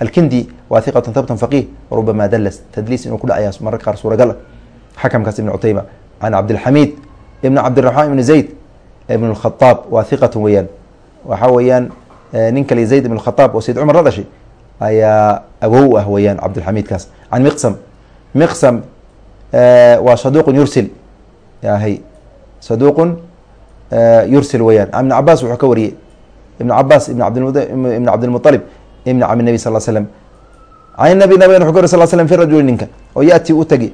Alkindi wa hiqat thabtun faqih warubama dalas tadliis inuu ku dhacaya mararka qaar suuragal xakamkaas ibn cutayba. Can cabdilxamiid ibn cabdiraxmaan ibn zayd ibn اkhaaab waa hiqat weeyaan. Waxaa weeyaan nin kale zayd ibn khaaab oo sayd cumar la dhashay ayaa awow ah weeyaan cabdilxamiidkaas can miqsam. Miqsam waa saduqun yursil. Yahay. Saduqun yursil weyaan ibn cabaas wuxuu ka wariyey ibn cabaas ibn ibn cabdilmualib ibn cami nabi sal slm can nabi nabigan wuxu ka wari sal slm fi rajuli ninka oo yaati u tagi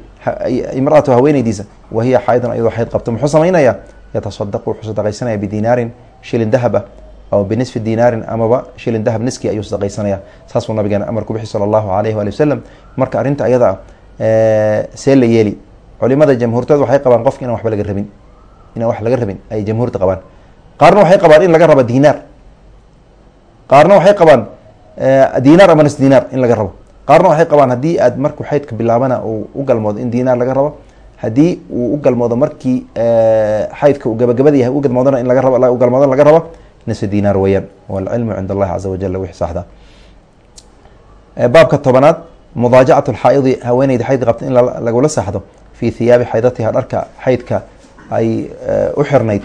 imraatu haweeneydiisa wa hiya ayadoo xayd qabto muxuu samaynayaa yatasadaqu wuxuu sadaqaysanaya bidinaarin shilin dahab ah aw binisfi dinaarin amaba shilin dahab niski ayuu sadaqaysanaya saasuu nabigeena amar ku bixi sala allahu alayh waali wasalam marka arrinta ayada ah see la yeeli culimada jamhuurtooda waxay qabaan qofka inaan waxba laga rabin inaan wax laga rabin ay jamhuurta qabaan. Qaarna waxay qabaan in laga rabo dinaar. Qaarna waxay qabaan dinaar ama nis dinaar in laga rabo. Qaarna waxay qabaan haddii aad markuu xaydka bilaabana uu u galmoodo in dinaar laga rabo haddii uu u galmoodo markii xaydka uu gabagabada yahay u galmoodana in laga u galmoodana laga rabo nisfu dinaar weeyaan. Walcilmu cind allahi caza wajal wixii saxda. Baabka tobanaad mudaajacat lxaaidi haweeneyda xaydka qabta in lagula saxdo fii hiyaabi xaydatiha dharka xaydka ay e, u xirnayd.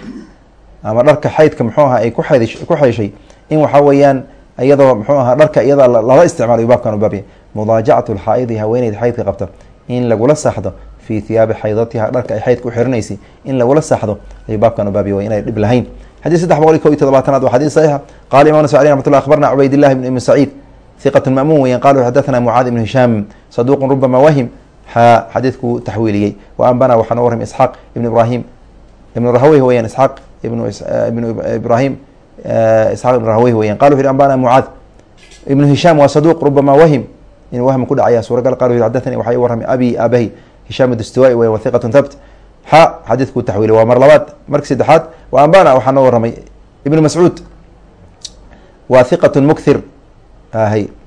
Ama dharka xaydka muxuu aha ay ku xayshay in waxaa weeyaan iyadoo muxuu aha dharka iyada lala isticmaalayo baabkan u baabya mudaajacatu lxaa-idi haweeneyda xaydka qabta in lagula saaxdo fii hiyaabi xaydatiha dharka ay xaydka u xirinaysay in lagula saaxdo ayuu baabkan u baabya wa inay dhib lahayn. Xadiis saddex boqol iyo kow iyo todobaatanaad waa xadiis saxiixa qaala imam nasr alih raxmatullah akhbarna cubaydillahi bn ibni saciid hiqat lma'muun weyan qalu xadathana mucaad ibn hishaam saduuqun rubama wahim ha xadiidkuu taxwiiliyey. Wa ambana waxaa noo warramay isxaaq ibn ibrahim ibn rahaweyh weyaan isxaaq ibn ibrahim isxaq ibn rahaweyh weyan qal wuxu yhi mucaad ibnu hishaam waa saduuq rubama wahim. Inuu wahmi ku dhacaya suuragal. Qal wuxu xadathani waxaa warramay abi aabahi hishaam dastuwai wey wathiqatun thabt. Xa xadiidkuu taxwiiliyey waa mar labaad. Marki saddexaad wa ambana waxaa noo warramay ibnu mascuud waa thiqatun mukthir.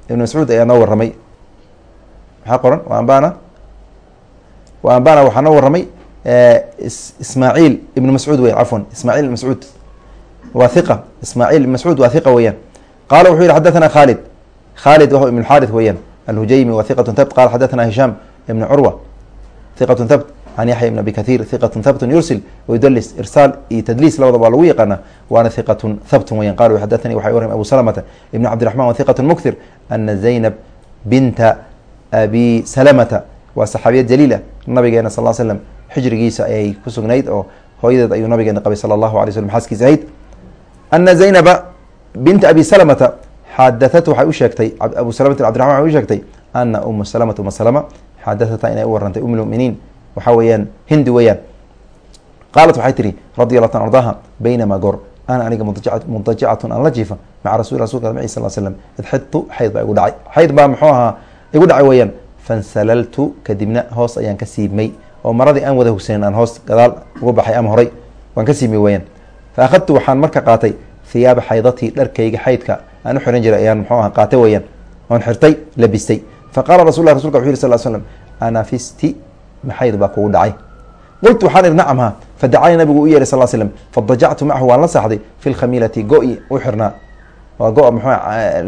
Ibn mascuud ayaa noo warramay maxaa qoran? Wa ambana wa ambana waxaa noo warramay ismaaciil ibnu mascuud wey cafwan ismaaciil ibn mascuud. Waa hiqa ismaaciil ibn mascuud waa hiqa weeyaan. Qala wuxuu yihi xadathana khalid khalid wahu ibn xaarith weeyaan. Alhujaymi wa hiqat thabt. Qala xadathana hishaam ibn curwa hiqat thabt. Can yaxya ibn abi kahiir hiqatun habtun yursil. Wayudlis irsaal iyo tadliis labadaba waa lagu yaqaana waana hiqatun habtun weyan qal xadathani waxay warram abu salamata ibn cabdiraxman wa hiqatun mukthir ana zaynab binta abi salamata waa saxaabiyad jaliila nabigeena sal l slam xijrigiisa ayay ku sugnayd oo hooyadeed ayuu nabigeena qabay sala allahu alay slm xaaskiisa ahayd. Ana zaynaba binta abi salamata xadathatu waxay u sheegtay abu salamata cabdiraxman waxay u sheegtay ana uma salamata uma salama xadathata inay u warantay um waxaa weeyaan hindi weeyaan. Qaalat waxay tihi radi allah tan ardaha baynamaa goor ana aniga mudajacatun aan la jiifa maca rasul rasulka maci sal slam idxidtu xayd baa igu dhacay. Xayd baa muxuu ahaa igu dhacay weeyaan fansalaltu kadibna hoos ayaan ka siibmay oo maradii aan wada hugsanin aan hoos gadaal uga baxay ama horay waan ka siibmay weeyaan. Fa waxaan marka qaatay hiyaaba xaydatii dharkayga xaydka aan u xiran jiray ayaan muxuu aha qaatay weeyaan. Oon xirtay labistay. Fa qaala rasulka wuxu yiri sal slam anafisti maxayd baa kugu dhacay. Qultu waxaan ihi nacam ha. Fadacanii nabigu u yeehay sal slam fadajactu macahu waan la saxday fi lkhamiilati go-i u xirnaa. Waa go- mxu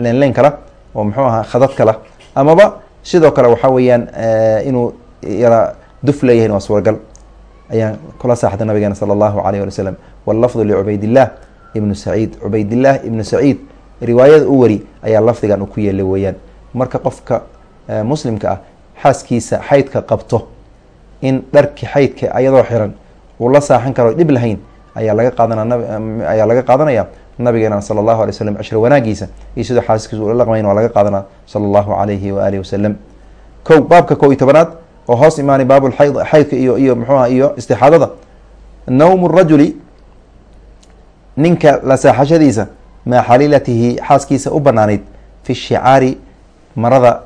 leenleen kala oo muxuu ahaa khadad kala amaba sidoo kale waxaa weeyaan inuu yara duf leeyahin waa suuragal ayaan kula saaxday nabigeena sala allahu alayh ali wasalam wallafdu licubaydillah ibnu saciid. Cubaydillaah ibnu saciid riwaayada u wari ayaa lafdigan u ku yeelay weeyaan. Marka qofka muslimka ah xaaskiisa xaydka qabto in dharki xaydka ayadoo xiran uu la saaxan karo dhib lahayn ayaa laga qaadana ayaa laga qaadanaya nabigeena sala allahu alay waslm cishro wanaagiisa iyo sidoo xaaskiisa ula laqmayn waa laga qaadanaa sala allahu alayhi waalihi wasalam ko baabka kow iyo tobanaad oo hoos imaanay baab xayd xaydka iyo iyo muxuuha iyo istixaadada. Nawmu rajuli ninka la saaxashadiisa maa xalilatihi xaaskiisa u banaanayd fi shicaari marada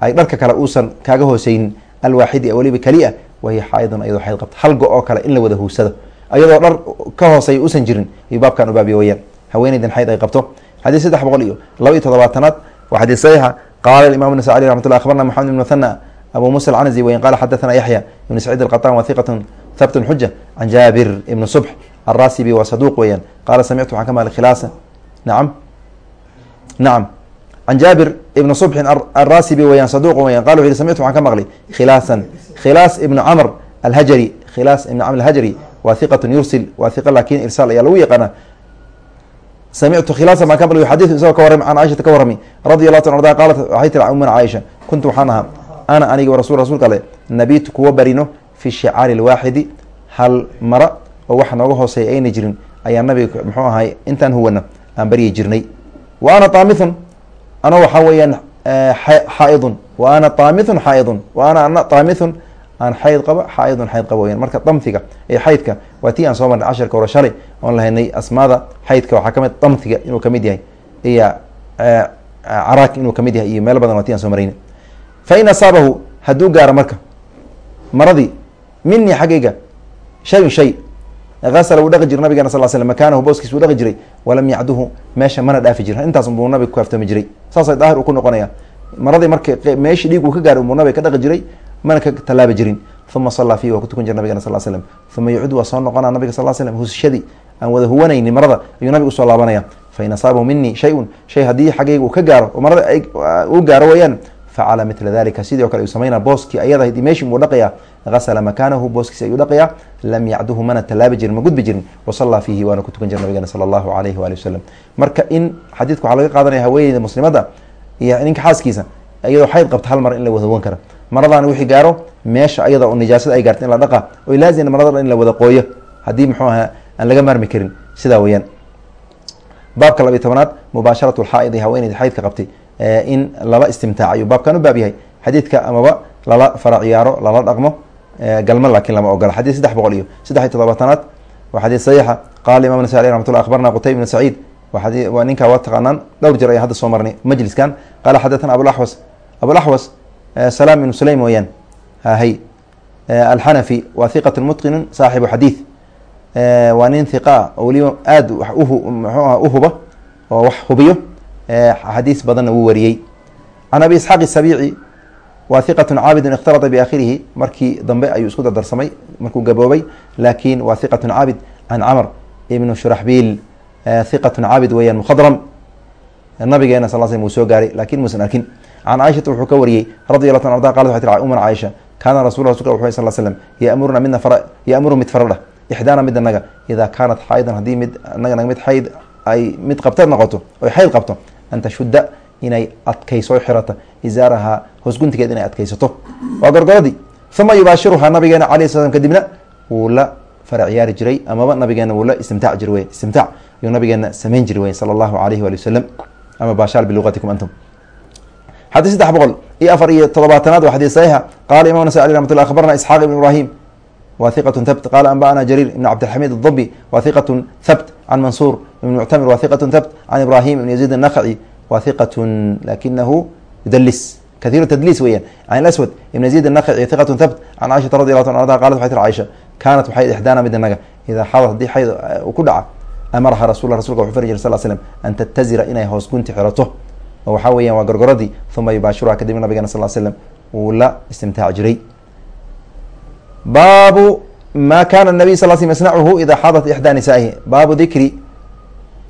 ay dharka kale uusan kaaga hooseynin alwaaxidi weliba keliya wahiya xaaidun ayadoo xayd qabta. Hal go-oo kale in la wada huugsado ayadoo dhar ka hooseeya usan jirin ayuu baabkan u weyaan haweeneydan xayd ay qabto. Xadiis saddex boqol iyo laba iyo toddobaatanaad waa xadiis qaala imam nasai alih raxmat llah maxamed ibn muthana abu musa alcanzi weyan qala xadathana yaxya ibn saciid alqaطan wa hiqatun habtun xuja can jaabir ibn subx alrasibi waa saduuq weeyaan. Qaala samictu waxaan ka maqlay khilaasa nacam nacam can jaabir ibn subxin alrasibi weyaan saduq weyan qala wuxu yhi samictu waxaan ka maqlay khilaasan. Khilaas ibnu camr alhajari khilaas ibn camr alhajari waa hiqatun yursil waa hiqa laakin irsaal ayaa lagu yaqaana samictu khilaasa ka maqlay xadiidu isagoo ka warrami can caaishata ka warrami radi allahu ta arda qaalat waxay tiri umana caaisha kuntu waxaan ahaa ana aniga rasul rasulka ale nabitu kuwa barino fi shicaari lwaaxidi hal mara oo wax nooga hooseeya ayna jirin ayaa nabiga muxuu ahay intaan huwana aan baryi jirnay wa ana taamithun ana waxaa weeyaan xaaidun wa ana taamithun xaaidun wa ana ana taamithun aan xayd qaba xaaidun xayd qaba weyaan marka damhiga ee xaydka waa tii aan soo marnay casharka hore shalay oon lahaynay asmaada xaydka waxaa ka mid damhiga inuu ka mid yahay iyo caraak inuu ka mid yahay iyo meel badan waa ti aan soo marayna fa asaabahu hadduu gaaro marka maradii minii xaggayga shayun shay asla wuu dhaqi jira nabigena sal slam makaanahu booskiis wuu dhaqi jiray walam yacduhu meesha mana dhaafi jirin. Intaas buu nabiga ku aftoomi jiray. Saasay daahir u ku noqonaya maradii marka meeshii dhiig uu ka gaaray buu nabiga ka dhaqi jiray mana ka tallaabi jirin. Uma sallaa fiihi waa ku tukan jira nabigena sal slam uma yucud waa soo noqonaa nabiga sal slam husashadii aan wada huwanayni marada ayuu nabiga u soo laabanaya. Fain asaabahu minii shay-un shay haddii xaggayga uu ka gaaro oo marada uu gaaro weyaan facala mila dalika sidii o kale uu samayna booskii ayada hayd meeshii muu dhaqayaa gasla makaanahu booskiisi ayuu dhaqayaa lam yacduhu mana tallaabi jirin ma gudbi jirin. Wasallaa fiihi waana ku tukan jira nabigeena sala allahu alayhi waali wasalam marka in xadiidka waxaa laga qaadanaya haweeneyda muslimada iyo ninka xaaskiisa iyadoo xayd qabta hal mar in la wadawan kara maradaana wixii gaaro meesha ayada oo nijaasada ay gaarta in la dhaqa oy laazina marada in la wada qooyo. Haddii muxuu ahaa aan laga maarmi karin. Sidaa weyaan baabka labiy tobanaad mubaasharatu lxaaidi haweeneyda xaydka qabtay in lala istimtaac ayuu baabkan u baab yahay xadiidka amaba lala fara lala dhaqmo galmo laakiin lama ogola. Xadid saddex boqol iyo saddex iyo todobaatanaad waa xadiid saxiixa. Qaala imam nasa aleh raxmatullah akhbarna qutayb ibn saciid ninkaa waa taqaanaan dhowr jir ayaan hadda soo marnay majliskan. Qaala xadathana abulaxwas abulaxwas salaam ibnu sulaym weyaan hay alxanafi waa hiqatu mutqinun saaxibu xadiid waa nin hiqa oo weliba aada wax uhu muxuu aha uhuba oo wax hubiyo. Xadiis badanna wuu wariyey. Can abi isxaaq isabiici waa hiqatun caabidun ikhtalata biaakhirihi markii dambe ayuu isku dardarsamay markuu gaboobay. Laakin waa hiqatun caabid can camr ibnu shuraxbiil hiqatun caabid weeyaan mukhadram. Nabigeena sal slam uu soo gaaray laakiin muusan arkin can caaishata wuxuu ka wariyey radi allah ta arda qalat waxay tir umar caaisha kaana rasul rasulka wuxu sal slam yamuruna midna fara yamuru mid faradha ixdaana mid anaga idaa kaanat xaydan haddii mid anaga naga mid xayd ay mid qabta noqoto oy xayd qabto an tashudda inay adkayso xirata izaarahaa hoosguntigeed inay adkaysato waa gorgoradii uma yubaashiruhaa nabigeena alayh sla slam kadibna wuu la fara ciyaari jiray amaba nabigeena wuu la istimtaac jiri wey istimtaac yuu nabigeena samayn jiri wey sala allahu alayhi waali wasalam ama baashaal biluqatikum antum xadii saddex boqol iyo afar iyo todobaatanaad waa xadii qaala imam nasa aleh ramat llah isxaaq ibn ibrahim wa hiqatun thabt. Qaala anba'ana jariir ibn cabdilxamiid addabi wa hiqatun thabt. Can mansuur ibn muctamir wa hiqatun thabt. Can ibrahim ibn yaziid annakhaci wa hiqatun lakinahu yudalis kathiiru tadliis weeyaan. Can aswad ibn yaziid annakhaci hiqatun thabt. Can caaishata radi allahu ta anha qalat waxay tiri caaisha kaanat waxay ixdaana mid inaga idaa xadad haddii xayd ku dhaca amaraha rasul rasulka wuxuu fari jir sal slam an tatazira inay hoos gunti xirato oo waxaa weeyaan waa gorgoradii uma yubaashiruha kadib nabigana sal slam wuu la istimtaac jiray. Baabu ma kana nabiy sal sl yasnacuhu idaa xadat ixdaa nisaa'ihi. Baabu dikri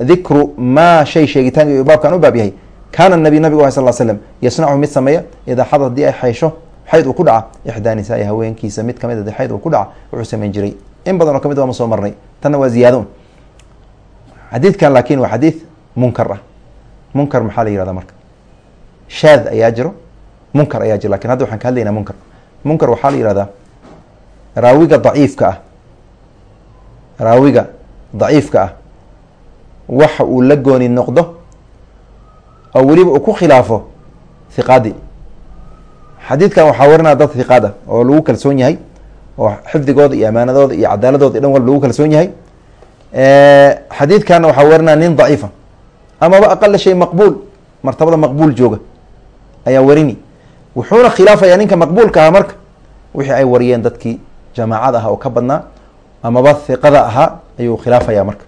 dikru maa shay sheegitaanka baabkan u baab yahay. Kaana nabiy nabigu ah sal slam yasnachu mid sameeya idaa xadad haddii ay xaysho xayd uu ku dhaca ixdaa nisaa'ihi haweenkiisa mid ka mid a xayd uu ku dhaca wuxuu samayn jiray. In badan oo ka mid waama soo marnay tanna waa ziyaado xadiidkan laakin waa xadiid munkar ah munkar maxaa la yihahda marka? Shaad ayaa jiro munkar ayaa jiro laakiin hadda waxaan ka hadlaynaa munkar. Munkar waxaa la yihahdaa raawiga daciifka ah. Raawiga daciifka ah. Waxa uu la gooni noqdo oo weliba uu ku khilaafo hiqaadi xadiidkan waxaa warinaya dad hiqaad ah oo lagu kalsoon yahay oo xifdigooda iyo amaanadooda iyo cadaaladooda i dhan walba lagu kalsoon yahay. Xadiidkanna waxaa warinaya nin daciifa amaba aqala shay maqbuul martabada maqbuul jooga ayaa warini. Wuxuuna khilaafayaa ninka maqbuulka ahaa marka wixii ay wariyeen dadkii jamaacad ah oo ka badnaa amaba hiqada ahaa ayuu khilaafaya marka.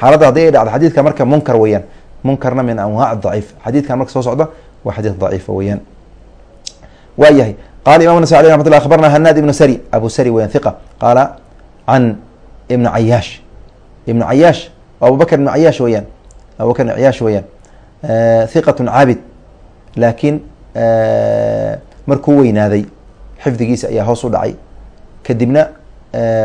Xaaladda haddii ay dhacdo xadiidka marka munkar weeyaan munkarna min anwaac daciif. Xadiidkan marka soo socda waa xadiid daciifa weeyaan. Waa yahay qala imam nasa aleh ramat llah hanaad ibnu sari abu sari weyan hiqa qaala can ibnu cayaash. Ibnu cayaash abubakr ibnu cayaash weeyaan abubakr ibn cayaash weeyaan hiqatun caabid laakiin markuu weynaaday xifdigiisa ayaa hoos u dhacay kadibna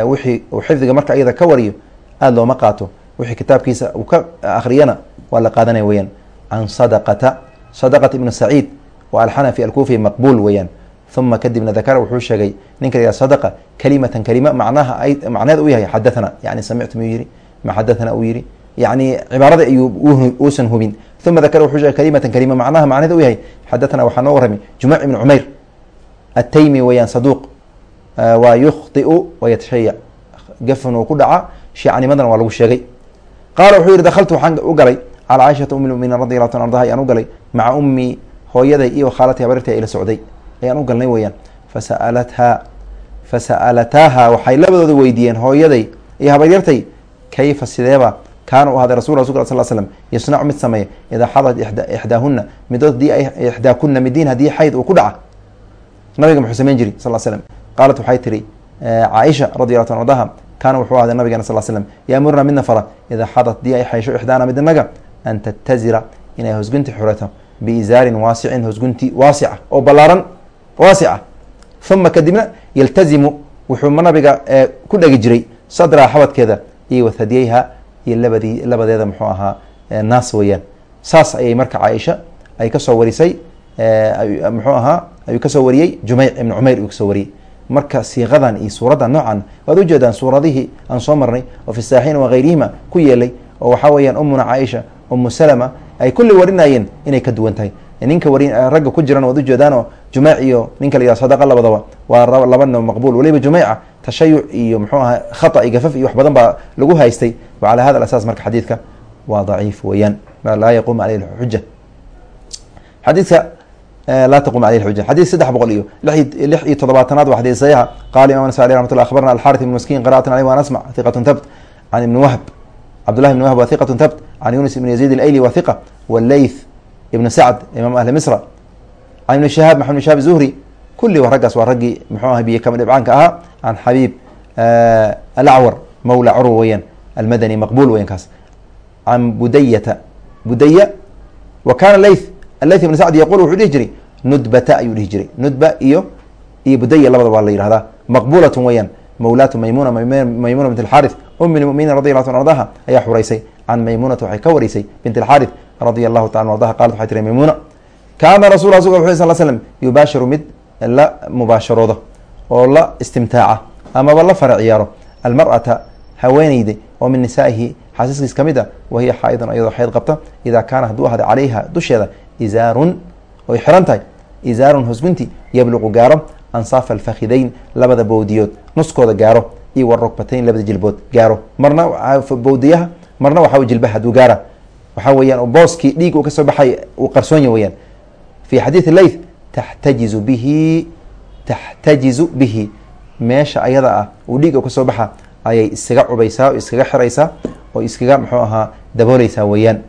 wixii uu xifdiga marka iyada ka wariyo aada looma qaato wixii kitaabkiisa uu ka akriyana waa la qaadanaya weyaan can sadaqata sadaqat ibnu saciid wa alxanafi alkufi maqbuul weeyaan uma kadibna dakara wuxuu sheegay ninka la sadaqa kalimatan kalima macnaha ay macneed u yahay xadathana yani samictu miyuu yihi ma xadathana uu yihi yani cibaarada ayuu uusan hubin uma dakara wuxuu sheegay kalimatan kalima macnaha macneed u yahay xadathana waxaa noo warramay jumac ibnu cumayr ataymi weeyaan saduuq waa yukhطiu wayatashayac gafan uu ku dhaca shiicanimadana waa lagu sheegay qaala wuxuu yihi dakaltu waxaan u galay calى caaishata um lmuminiin radi allahu ta ardaha ayaan u galay maca ummii hooyaday iyo khaalati habarirtay ila socday ayaan u galnay weeyaan fasaalathaa fasa'alataaha waxay labadooda weydiiyeen hooyaday iyo habaryartay kayfa sideeba kaana u ahaaday rasul rasul sal slm yasnacu mid sameeya idaa xadat ixdaahuna midood haddii midiin haddii xayd uu ku dhaca nabiga muxuu samayn jiri sal slm qaalat waxay tihi caaisha radi allahu ta ardaha kaana wuxuu ahday nabigeena sal slam yaamuruna midna fara idaa xadat dii ay xaysho ixdaana midnaga an tatazira inay hosgunti xurato biizaarin waasicin hosgunti waasica oo ballaaran waasica uma kadibna yaltazimu wuxuu nabiga ku dhegi jiray sadraa xabadkeeda iyo wathadiyeyha iyo labadii labadeeda muxuu ahaa naas weeyaan. Saas ayay marka caaisha ay ka soo warisay muxuu ahaa ayuu ka soo wariyey jumeyc ibn cumeyr ayuu ka soo wariyey marka siiqadan iyo suuraddan noocan waad ujeedaan suuradihii aan soo marnay oo fi saaxiin wakayrihima ku yeelay oo waxaa weeyaan umuna caaisha umu salama ay kulli warinayeen inay ka duwan tahay. Ninka wari ragga ku jiran waad ujeedaanoo jumeyc iyo ninka la yihah sadaqa labadaba. Waa labana maqbuul. Waliba jumeyca tashayuc iyo muxuu aha khata iyo gafaf iyo wax badan baa lagu haystay. Wa calaa hada asaas marka xadiidka. Waa daciif weeyaan. Laa yaquum aleyh xuja xadiidka laa taqum aleyh xuja xadid saddex boqol iyo lix iyo todobaatanaad waa xadid saxiixa. Qala imam nasai aleh ramat llah akhbarna alxarith ibn maskiin qira'atan aleyh waan asmac hiqatun tabt can ibni wahb cabdullahi ibni wahb wa hiqatun tabt can yunis ibn yaziid alayli wa hiqa waleyth ibn sacd imaam ahli misra can ibni shahaab maxamed ibn shahaab zuhri kulli wa raggaas waa raggii muxuu aha biyo kama dhibcaanka ahaa can xabiib alacwar mawla curwa weeyaan almadani maqbul weyan kaas can budayata budaya wa kana leyth aleyth ibn sacd yaqul wuxuu dhihi jiray nudbata ayuu dhihi jiray. Nudba iyo iyo budaya labada waa la yihahdaa maqbulatun weeyaan mawlaatu maymuna maymuna bint alxaarith umi lmuminiin radi allah ta ardaha ayaa xureysay. Can maymunata waxay ka wareysay bint alxaarith radia allahu taala ardaha qalat waxay tiri maymuna kaana rasul rasulka wuxu sal slm yubaashiru mid la mubaasharoodo oo la istimtaaca amaba la fara ciyaaro almar'ata haweeneyda oo min nisaa'ihi xaasiskiis ka mid a wahiya xaa-idun iyadoo xayd qabta idaa kaana hadduu ahda calayha dusheeda izaarun oy xiran tahay izaarun hosgunti yabluqu gaaro ansaafa alfakidayn labada bowdiyood nuskooda gaaro iyo warukbatayn labada jilbood gaaro marna bowdiyaha marna waxaa jilbaha haduu gaara waxaa weeyaan booskii dhiig uu ka soo baxay uu qarsoonya weyaan fi xadiidi leyth taxtajizu bihi taxtajizu bihi meesha ayada ah uu dhiig ka soo baxa ayay iskaga cubaysaa oo iskaga xiraysaa oo iskaga muxuu ahaa dabooleysaa weeyaan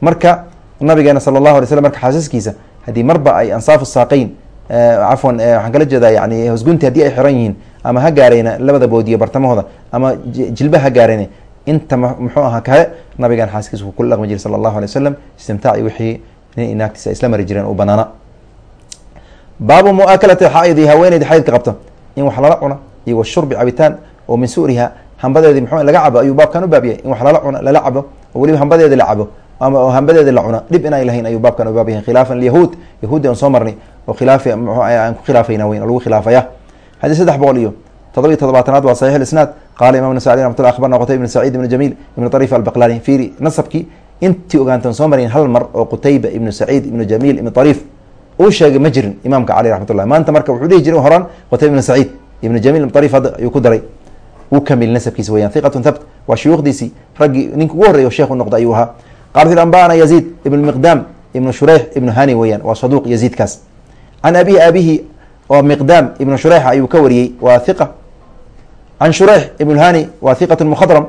marka nabigeena sala allahu alay slam marka xaasiskiisa haddii marba ay ansaafu saaqeyn cafwan waxaan kala jeedaa yani hosgunti haddii ay xiran yihiin ama ha gaareyna labada boodiyo bartamahooda ama jilba ha gaareyna inta muxuu ahaa kale nabigan xaaskiisa ku kula dhaqmi jiray sala allahu alay wasalam istimtaaci wixii nin inaagtiisa isla mari jireen u banaana. Baabu muaakalati xaaidi haweeneyda xaydka qabta in wax lala cuna iyo washurbi cabitaan oo min suuriha hambadeedi mxuu laga cabo ayuu baabkan u baabyahay in wax lala cuno lala cabo oo weliba hambadeeda la cabo ama oo hambadeeda la cuna dhib inay lahayn ayuu baabkan u baab yahay khilaafan lyahuud yahuudi aan soo marnay oo khilaafi aan ku khilaafayna weyn oo lagu khilaafaya. Xadii saddex boqol iyo todoba iyo todobaatanaad waa saxiix isnaad qaala imam nasa alي ramat lla abarna qutayb ibn saciid ibn jamiil ibn طariif albaqlani fiiri nasabkii intii ogaantan soo marayn hal mar oo qutayba ibnu saciid ibnu jamiil ibnu ariif uu sheegay ma jirin imaamka caleyh raxmat ullah maanta marka wuxuu dhihi jiray horaan qutayba ibn saciid ibnu jamiil ibn ariif hadda ayuu ku daray. Wuu kamil nasabkiisa weyan hiqatun thabt waa shuyuukhdiisii raggii ninka ugu horreya o sheekh u noqda ayuu ahaa. Qaala ambana yaziid ibn miqdaam ibnu shureyx ibnu hani weeyaan waa saduuq yaziidkaas. Can abihi aabihi oo miqdaam ibnu shureyxa ayuu ka wariyey waa hiqa can shureyx ibn hani waa hiqat mukhadram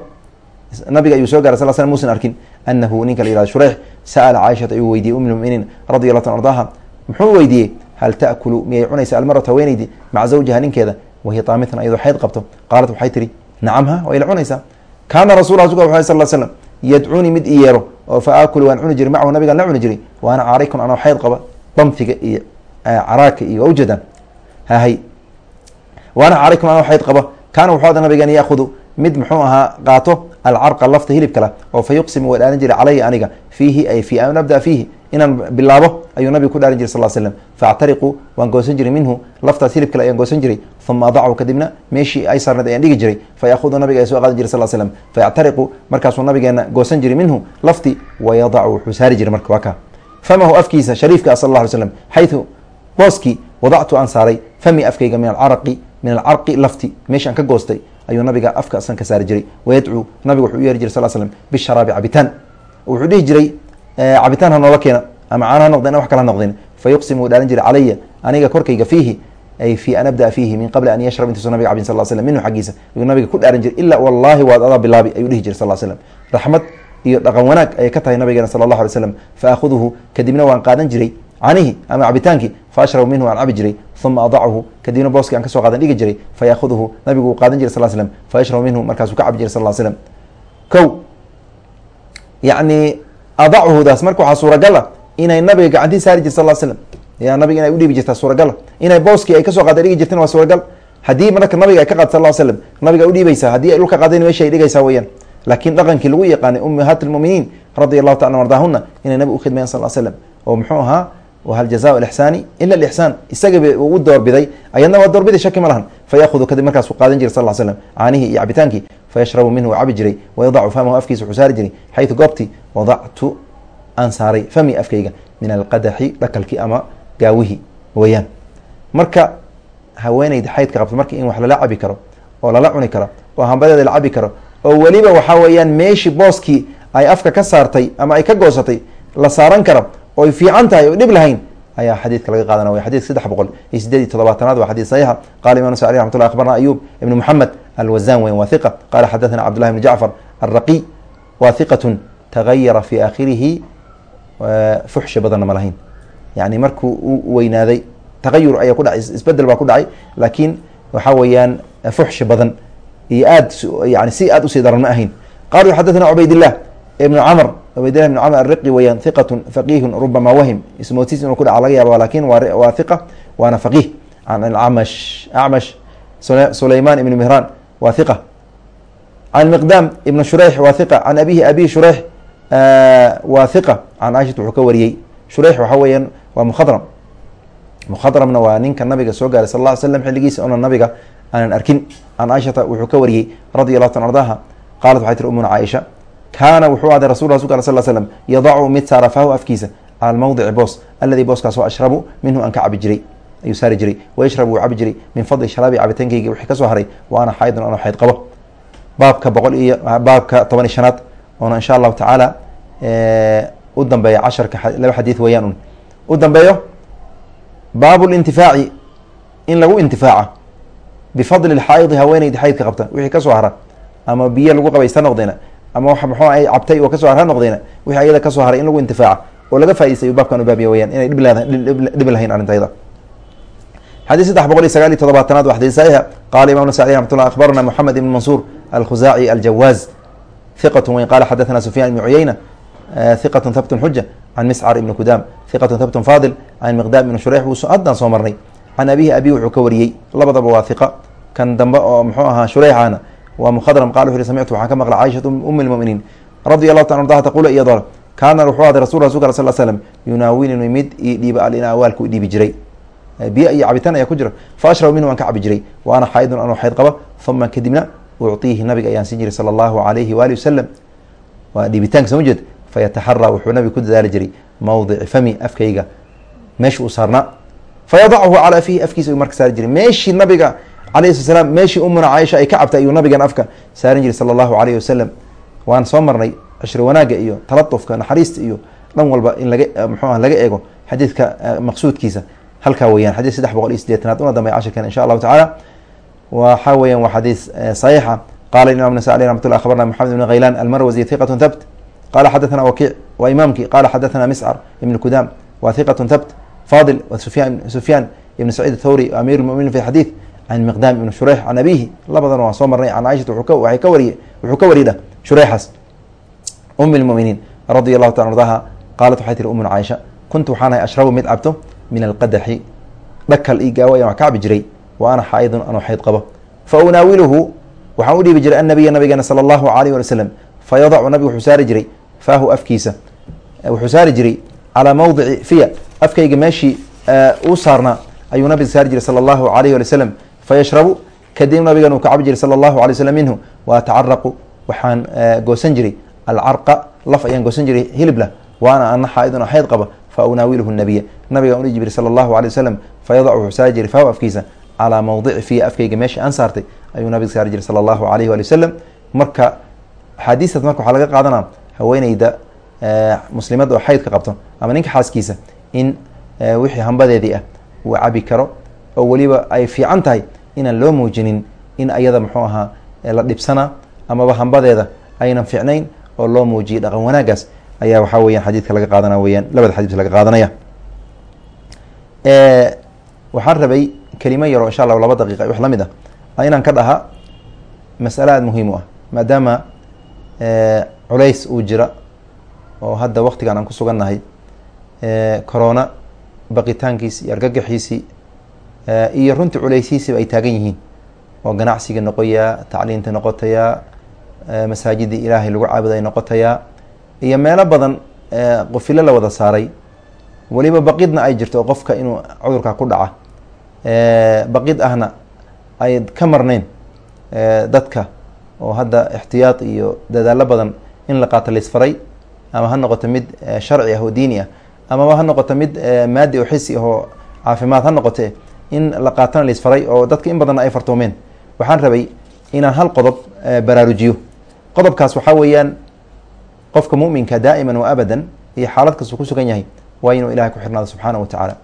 nabiga ayuu soo garay sal sl musan arkin anahu ninka la yihahdo shureyx sa'ala caaishata ayuu weydiiyey um lmuminiin radi allah ta ardaha. Muxuu weydiiyey hal taakulu miyay cunaysa almaratu haweeneydi maca zawjiha ninkeeda wahiya taamitan iyadoo xayd qabto. Qaalat waxay tihi nacamha way la cunaysaa. Kaana rasul rasulka wuxu sal slam yadcuunii mid i yeero oo fa aakulu waan cuni jiray macahu nabigaan la cuni jiray waana caaraykun anoo xayd qaba damfiga iyo caraaka iyo waa hahay waana caaraykun anoo xayd qaba kaana wuxuu ada nabigan yaahudu mid muxuu ahaa qaato alcarqa lafta hilibkala oo fa yuqsimu waa dhaarin jiray calaya aniga fiihi ay fi an abda fiihi inaan bilaabo ayuu nabiga ku dhaarin jiray sal slam faactariqu waan goosan jiray minhu laftaas hilib kale ayaan goosan jiray uma adachu kadibna meeshii ay saarneed ayaan dhigi jiray fayahudu nabiga ay soo qaadan jiray sal slam fayactariqu markaasuu nabigeena goosan jiray minhu lafti wayadacu wuxuu saari jiray marka waa ka famahu afkiisa shariifka sal la alay slam xaytu booskii wadactu aan saaray fami afkayga min alcaraqi min alcarqi lafti meesha aan ka goostay ayuu nabiga afka asan ka saari jiray. Wayadcuu nabiga wuxuu u yeeri jiray sal slam bisharaabi cabitaan. Wuxuu dhihi jiray cabitaan ha noola keena ama caano ha noqdeen wax kale ha noqdeen. Fa wuu dhaalin jiray calaya aniga korkayga fiihi ay fi an abdaa fiihi min qabli an yashrab intuusa nabiga cabin sal slam minhu xaggiisa. Ayuu nabiga ku dhaarin jiray ilaa wallahi waad adaa bilaabi ayuu dhihi jiray sal slam raxmad iyo dhaqan wanaag ayay ka tahay nabigeena sala allahu alay slam fa aakhuduhu kadibna waan qaadan jiray canihi ama cabitaankii fa ashrabu minhu aan cabi jiray uma adachu kadibna booskii aan ka soo qaadan dhigi jiray fa yaahuduhu nabigu uu qaadan jiray sal slm fa yashrabu minhu markaasuu ka cabi jiray sal slm ko yani adachudaas marka waxaa suuragala inay nabiga gacantii saari jir sal slm ya nabiga inay udhiibi jirtaa suuragala. Inay booskii ay ka soo qaada dhigi jirteen waa suuragal haddii marka nabiga ay ka qaad sal slm nabiga udhiibaysaa haddii ay dhulka qaadayn meesha ay dhigaysaa weyaan laakiin dhaqankii lagu yaqaanay ummahaat lmuminiin radi allahu taala ardaahuna inay nabig ukhidmayan sal slm oo muxuu ahaa whal jaza lixsaani ila lixsaan isagaba uu u doorbiday ayadna waa doorbiday shaki ma lahan fayahudu kadib markaasuu qaadan jiray sal slm caanihii iyo cabitaankii fayashrabu minhu cabi jiray wayadacu famahu afkiisa wuxuu saari jiray xaytu goobtii wadactu aan saaray fami afkayga min alqadaxi dhakalkii ama gaawihi weyaan marka haweeneyda xaydka qabto marka in wax lala cabi karo oo lala cuni karo oo hambadeeda la cabi karo oo weliba waxaa weeyaan meeshii booskii ay afka ka saartay ama ay ka goosatay la saaran karo oy fiican tahay o dhib lahayn ayaa xadiidka laga qaadana way xadidka saddex boqol iyo sideed iyo todobaatanaad waa xadid saxiixa. Qala imam sacri raxmat llah akhbarna ayub ibn moxamed alwazan weyn wa hiqa qala xadathana cabdullahi bn jacfar alraqiy wa hiqatun tagayara fi aakhirihi fuxshi badanna ma lahayn. Yani markuu u weynaaday tagayur ayaa ku dhacay isbeddel baa ku dhacay laakiin waxa weeyaan fuxshi badan. Iyo aad yani si aad u sii daran ma ahayn. Qalu xadathana cubaydillah ibn camr cubaydillah ibn camr ariqi weyaan hiqatun faqihun rubama wahim. Ismootis inuu ku dhaca laga yaaba laakiin waa hiqa waana faqih. Can acmash acmash sulayman ibn mihran waa hiqa can miqdam ibn shureyx waa hiqa can abihi abi shureyx waa hiqa can caishata wuxuu ka wariyey. Shureyx waxa weeyaan waa mukhadram. Mukhadramna waa ninka nabiga soo gaaray sal lla ly slam xilligiisa ona nabiga aanan arkin. Can caaishata wuxuu ka wariyey radi allahu ta ardaha. Qaalat waxay tiri umuna caaisha kaana wuxuu ahday rasul rasulka al sl slm yadacu mid saara fahu afkiisa almawdici boos alladii booskaasoo ashrabu minhu aan ka cabi jiray ayuu saari jiray wayashrabu wuu cabi jiray min fadli sharaabi cabitaankaygi wixii ka soo haray wa ana xaydun ano xayd qabo. Baabka boqol iyo baabka toban iyo shanaad oona insha allahu tacaala u dambeeya casharka laba xadiid weeyaan un u dambeeyo baabu lintifaaci in lagu intifaaca bifadli lxaayidi haweeneyda xaydka qabta wixii ka soo hara ama biyo lagu qabaysta noqdayna ama wa muxuu ay cabtay oo kasoo har ha noqdayna wixii ayada kasoo haray in lagu intifaaca oo laga faaidaystayu baabkan u baabiya weyaan inay dhib leedahay dhib lahayn arrintayda xadيث saddex boqol iyo sagaal iyo todobaatanaad wa xadيث صaحيح qala imam نسائي رحمة الله أخبرna محمد بن منصور الkhزاعي الجواز ثقة weyn qala xdثna سفyان بن عyeyنة ثقة hبت xujة عن مسcر بن kudam ثقة hبت fاضل عن مقدام بن شhurيح buu haddaan soo marnay can abihi abi wuxuu ka wariyey labadaba waa ثiqa kan dambe oo mxuu ahaa shureyxana waa mukhdrm qal wuxu samictu waxaan ka maqlay caaishat um lmuminiin radia allahu ta ardaha taqula iyo kaana wuxuu aday rasul rasulka al sl slm yunaawilni mid ii dhiiba alinaa waalka jiray. Biyo iyo cabitaan ayaa ku jira. Fa minhu aan ka cabi jiray. Wa xaydun anoo xayd qaba uma kadibna ucطiihi nabiga ayaan siin jiray sala allahu alayhi waali wasalam waa dhiibitaanka soo jeed? Fayataxara wuxuu nabiga ku dadaali jiray mawdici fami afkayga. Meesha uu saarnaa. Fayadachu calaa fihi afkiisa marka jiray. Meeshii nabiga alayh slat slam meeshii umuna caaisha ay ka cabtay ayuu nabigan afka saarin jiray sala allahu alayhi wasalam waan soo marnay cishri wanaagga iyo talatufka naxariista iyo dhan walba in laga mxuu ah laga eego xadiidka maqsuudkiisa. Halkaa weyaan xadis saddex boqol iyo sideetanaad una dambeya cashirkan insha allahu tacaala. Waxa weyan waa xadiis saxiixa. Qala imam nasa aleh ramat llah maxamed ibn khaylan almarwazi hiqat thabt. Qala xadathana wakiic waa imaamki qala xadathana miscar ibn kudam wa hiqat thabt. Fadil sufyan sufyaan ibn saciid athawri amir lmuminin fi xadiid can miqdam ibn shureyx can abihi labadana waan soo marnay can caaishata waxay ka wariye wuxuu ka wariyda shureyxaas um lmuminiin radi allahu taala ardaha qaalat waxay tiri umuna caaisha kuntu waxaan ahay ashrabu mid cabto min alqadaxi dhakal io gaawo ayaan wax ka cabi jiray wa ana xaaidun anuu xayd qabo fa unaawiluhu waxaan u dhiibi jiray annabiya nabigeena sala allahu alayh wali wasalam fa yadacu nabigu wuxuu saari saari jiray calaa mawdici fiya afkayga saarnaa ayuu nabiga saari jiray sala allahu alayh wali wasalam fayashrabu kadib nabigan uu ka cabi jiray sala allahu alay waslm minhu wa atacaraqu waxaan goosan jiray. Alcarqa laf ayaan goosan jiray hiliblah wa ana xaaidun xayd qaba fa unaawiluhu nabiya nabiga u jibril sala allahu alay wasalam fayadacu wuxuu saari jiray faahu afkiisa calaa mawdici fiya afkayga meesha aan saartay ayuu nabiga saari jiray sala allahu alayh wali wasalam marka axaadiistaas marka waxaa laga qaadanaa haweeneyda muslimadda oo xaydka qabto ama ninka xaaskiisa in wixii hambadeedii ah uu cabi karo oo weliba ay fiican tahay inaan loo muujinin in ayada muxuu ahaa la dhibsana amaba hambadeeda aynan fiicnayn oo loo muujiyay dhaqan wanaagaas ayaa waxaa weyan xadiidka laga qaadana weyaan labada xadiis laga qaadanaya. Waxaan rabay kelimo yaroo insha allahu laba daqiiqa wax la mid ah inaan ka dhaha masale aada muhiim u ah maadaama culays uu jira oo hadda waktigan aan ku sugannahay corona baqitaankiisi iyo argagaxiisii iyo runtii culaysiisiiba ay taagan yihiin. Oo ganacsiga noqoyaa tacliinta noqotayaa masaajidii ilaahay lagu caabudo ay noqotayaa iyo meelo badan qufilo la wada saaray. Weliba baqidna ay jirto oo qofka inuu cudurkaa ku dhaca. Baqid ahna ay ka marneyn dadka oo hadda ixtiyaad iyo dadaalo badan in la qaato laisfaray ama ha noqoto mid sharci ah oo diini ah amaba ha noqoto mid maadi oo xisi ahoo caafimaad ha noqote in la qaatana laisfaray oo dadka in badanna ay fartoomeen. Waxaan rabay inaan hal qodob baraarujiyo. Qodobkaas waxaa weeyaan qofka muminka daa'iman wa abadan iyo xaalad kastuu ku sugan yahay waa inuu ilahay ku xirnaado subxaana wa tacaala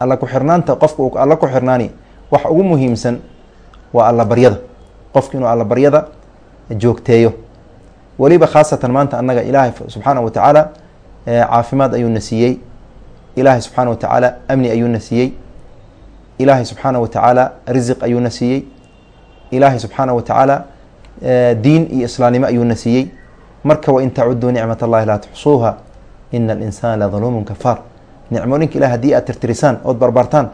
alla ku xirnaanta qofka uu alla ku xirnaani wax ugu muhiimsan waa alla baryada. Qofka inuu alla baryada joogteeyo. Weliba khaasatan maanta annaga ilaahay subxaana wa tacaala caafimaad ayuuna siiyey ilaahay subxaana wa tacaala amni ayuuna siiyey ilaahay subxaana wa tacaala risiq ayuuna siiyey ilaahay subxaana wa tacaala diin iyo islaamnimo ayuuna siiyey marka wain tacuduu nicmat allahi laa tuxsuuha ina alinsana la daluumun kafaar. Nicmooyinka ilah haddii aad tirtirisaan ood barbaartaan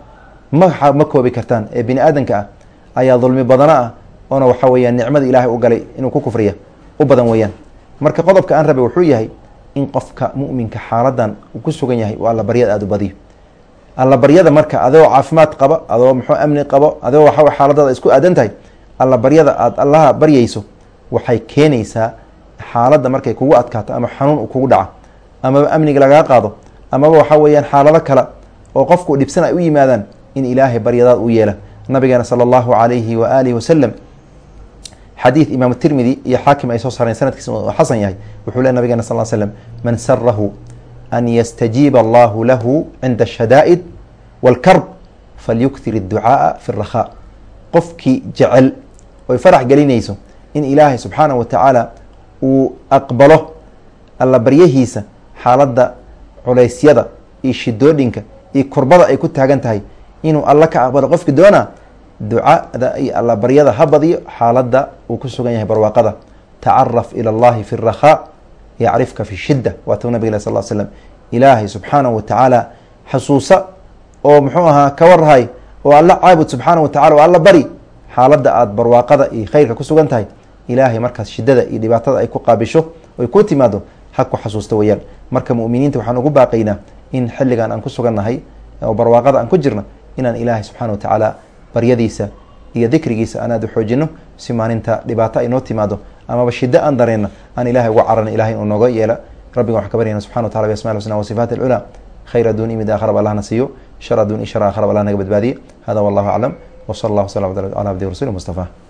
ma koobi kartaan. Ee bini aadanka ah ayaa dulmi badana ah oona waxaa weyaan nicmada ilaahay u galay inuu ku kufriya u badan weeyaan. Marka qodobka aan rabay wuxuu yahay in qofka muminka xaaladan uu ku sugan yahay uu alla baryada aada u badiyo alla baryada marka adoo caafimaad qaba adoo muxuu amni qabo adoo waxa xaaladada isku aadan tahay alla baryada aada allaha baryayso waxay keenaysaa xaaladda markay kugu adkaato ama xanuun uu kugu dhaca amaba amniga lagaa qaado amaba waxaa weeyaan xaalado kale oo qofku dhibsan ay u yimaadaan in ilaahay baryadaad u yeela. Nabigeena sala allahu calayhi wa aalihi wasalam xadiid imaam tirmidi iyo xaakim ay soo saareen sanadkiisa xasan yahay wuxuu le nabigeena sal slm man sarahu an yastajiiba allahu lahu cinda ashadaa'id walkarb falyuktir adducaaa fi rakhaa qofkii jecel oy farax gelinayso in ilaahay subxaanahu wa tacaala uu aqbalo alla baryahiisa xaaladda culeysyada iyo shidoodhinka iyo kurbada ay ku taagan tahay inuu alla ka aqbalo qofki doonaa ducada iyo alla baryada ha badiyo xaaladda uu ku sugan yahay barwaaqada tacaraf ila allahi fi rakhaa yacrifka fi shidda waatuu nabig sal l slam ilaahay subxaanahu wa tacaala xasuusa oo muxuu ahaa ka warhay oo alla caabud subxaanahu wa tacala oo alla bari xaaladda aada barwaaqada iyo khayrka ku sugan tahay ilaahay markaas shiddada iyo dhibaatada ay ku qaabisho oy ku timaado ha ku xasuusta weyaan marka mu'miniinta waxaan ugu baaqaynaa in xilligan aan ku sugannahay oo barwaaqada aan ku jirna inaan ilaahay subxana wa tacaala baryadiisa iyo dikrigiisa aan aada u xoojino si maalinta dhibaato ay noo timaado amaba shiddo aan dareenna aan ilahay uga carana ilahay inuu nooga yeela. Rabbiga waxaan ka baryana subxana wa tacala biasma lxusna wa sifaati alculaa khayr adduun imid aakhiraba allahna siiyo. Shar adduun iyo shar aakhiraba allah naga badbaadiye. Hada wallahu aclam. W sala allah wslam ala abdi rasuli mustafa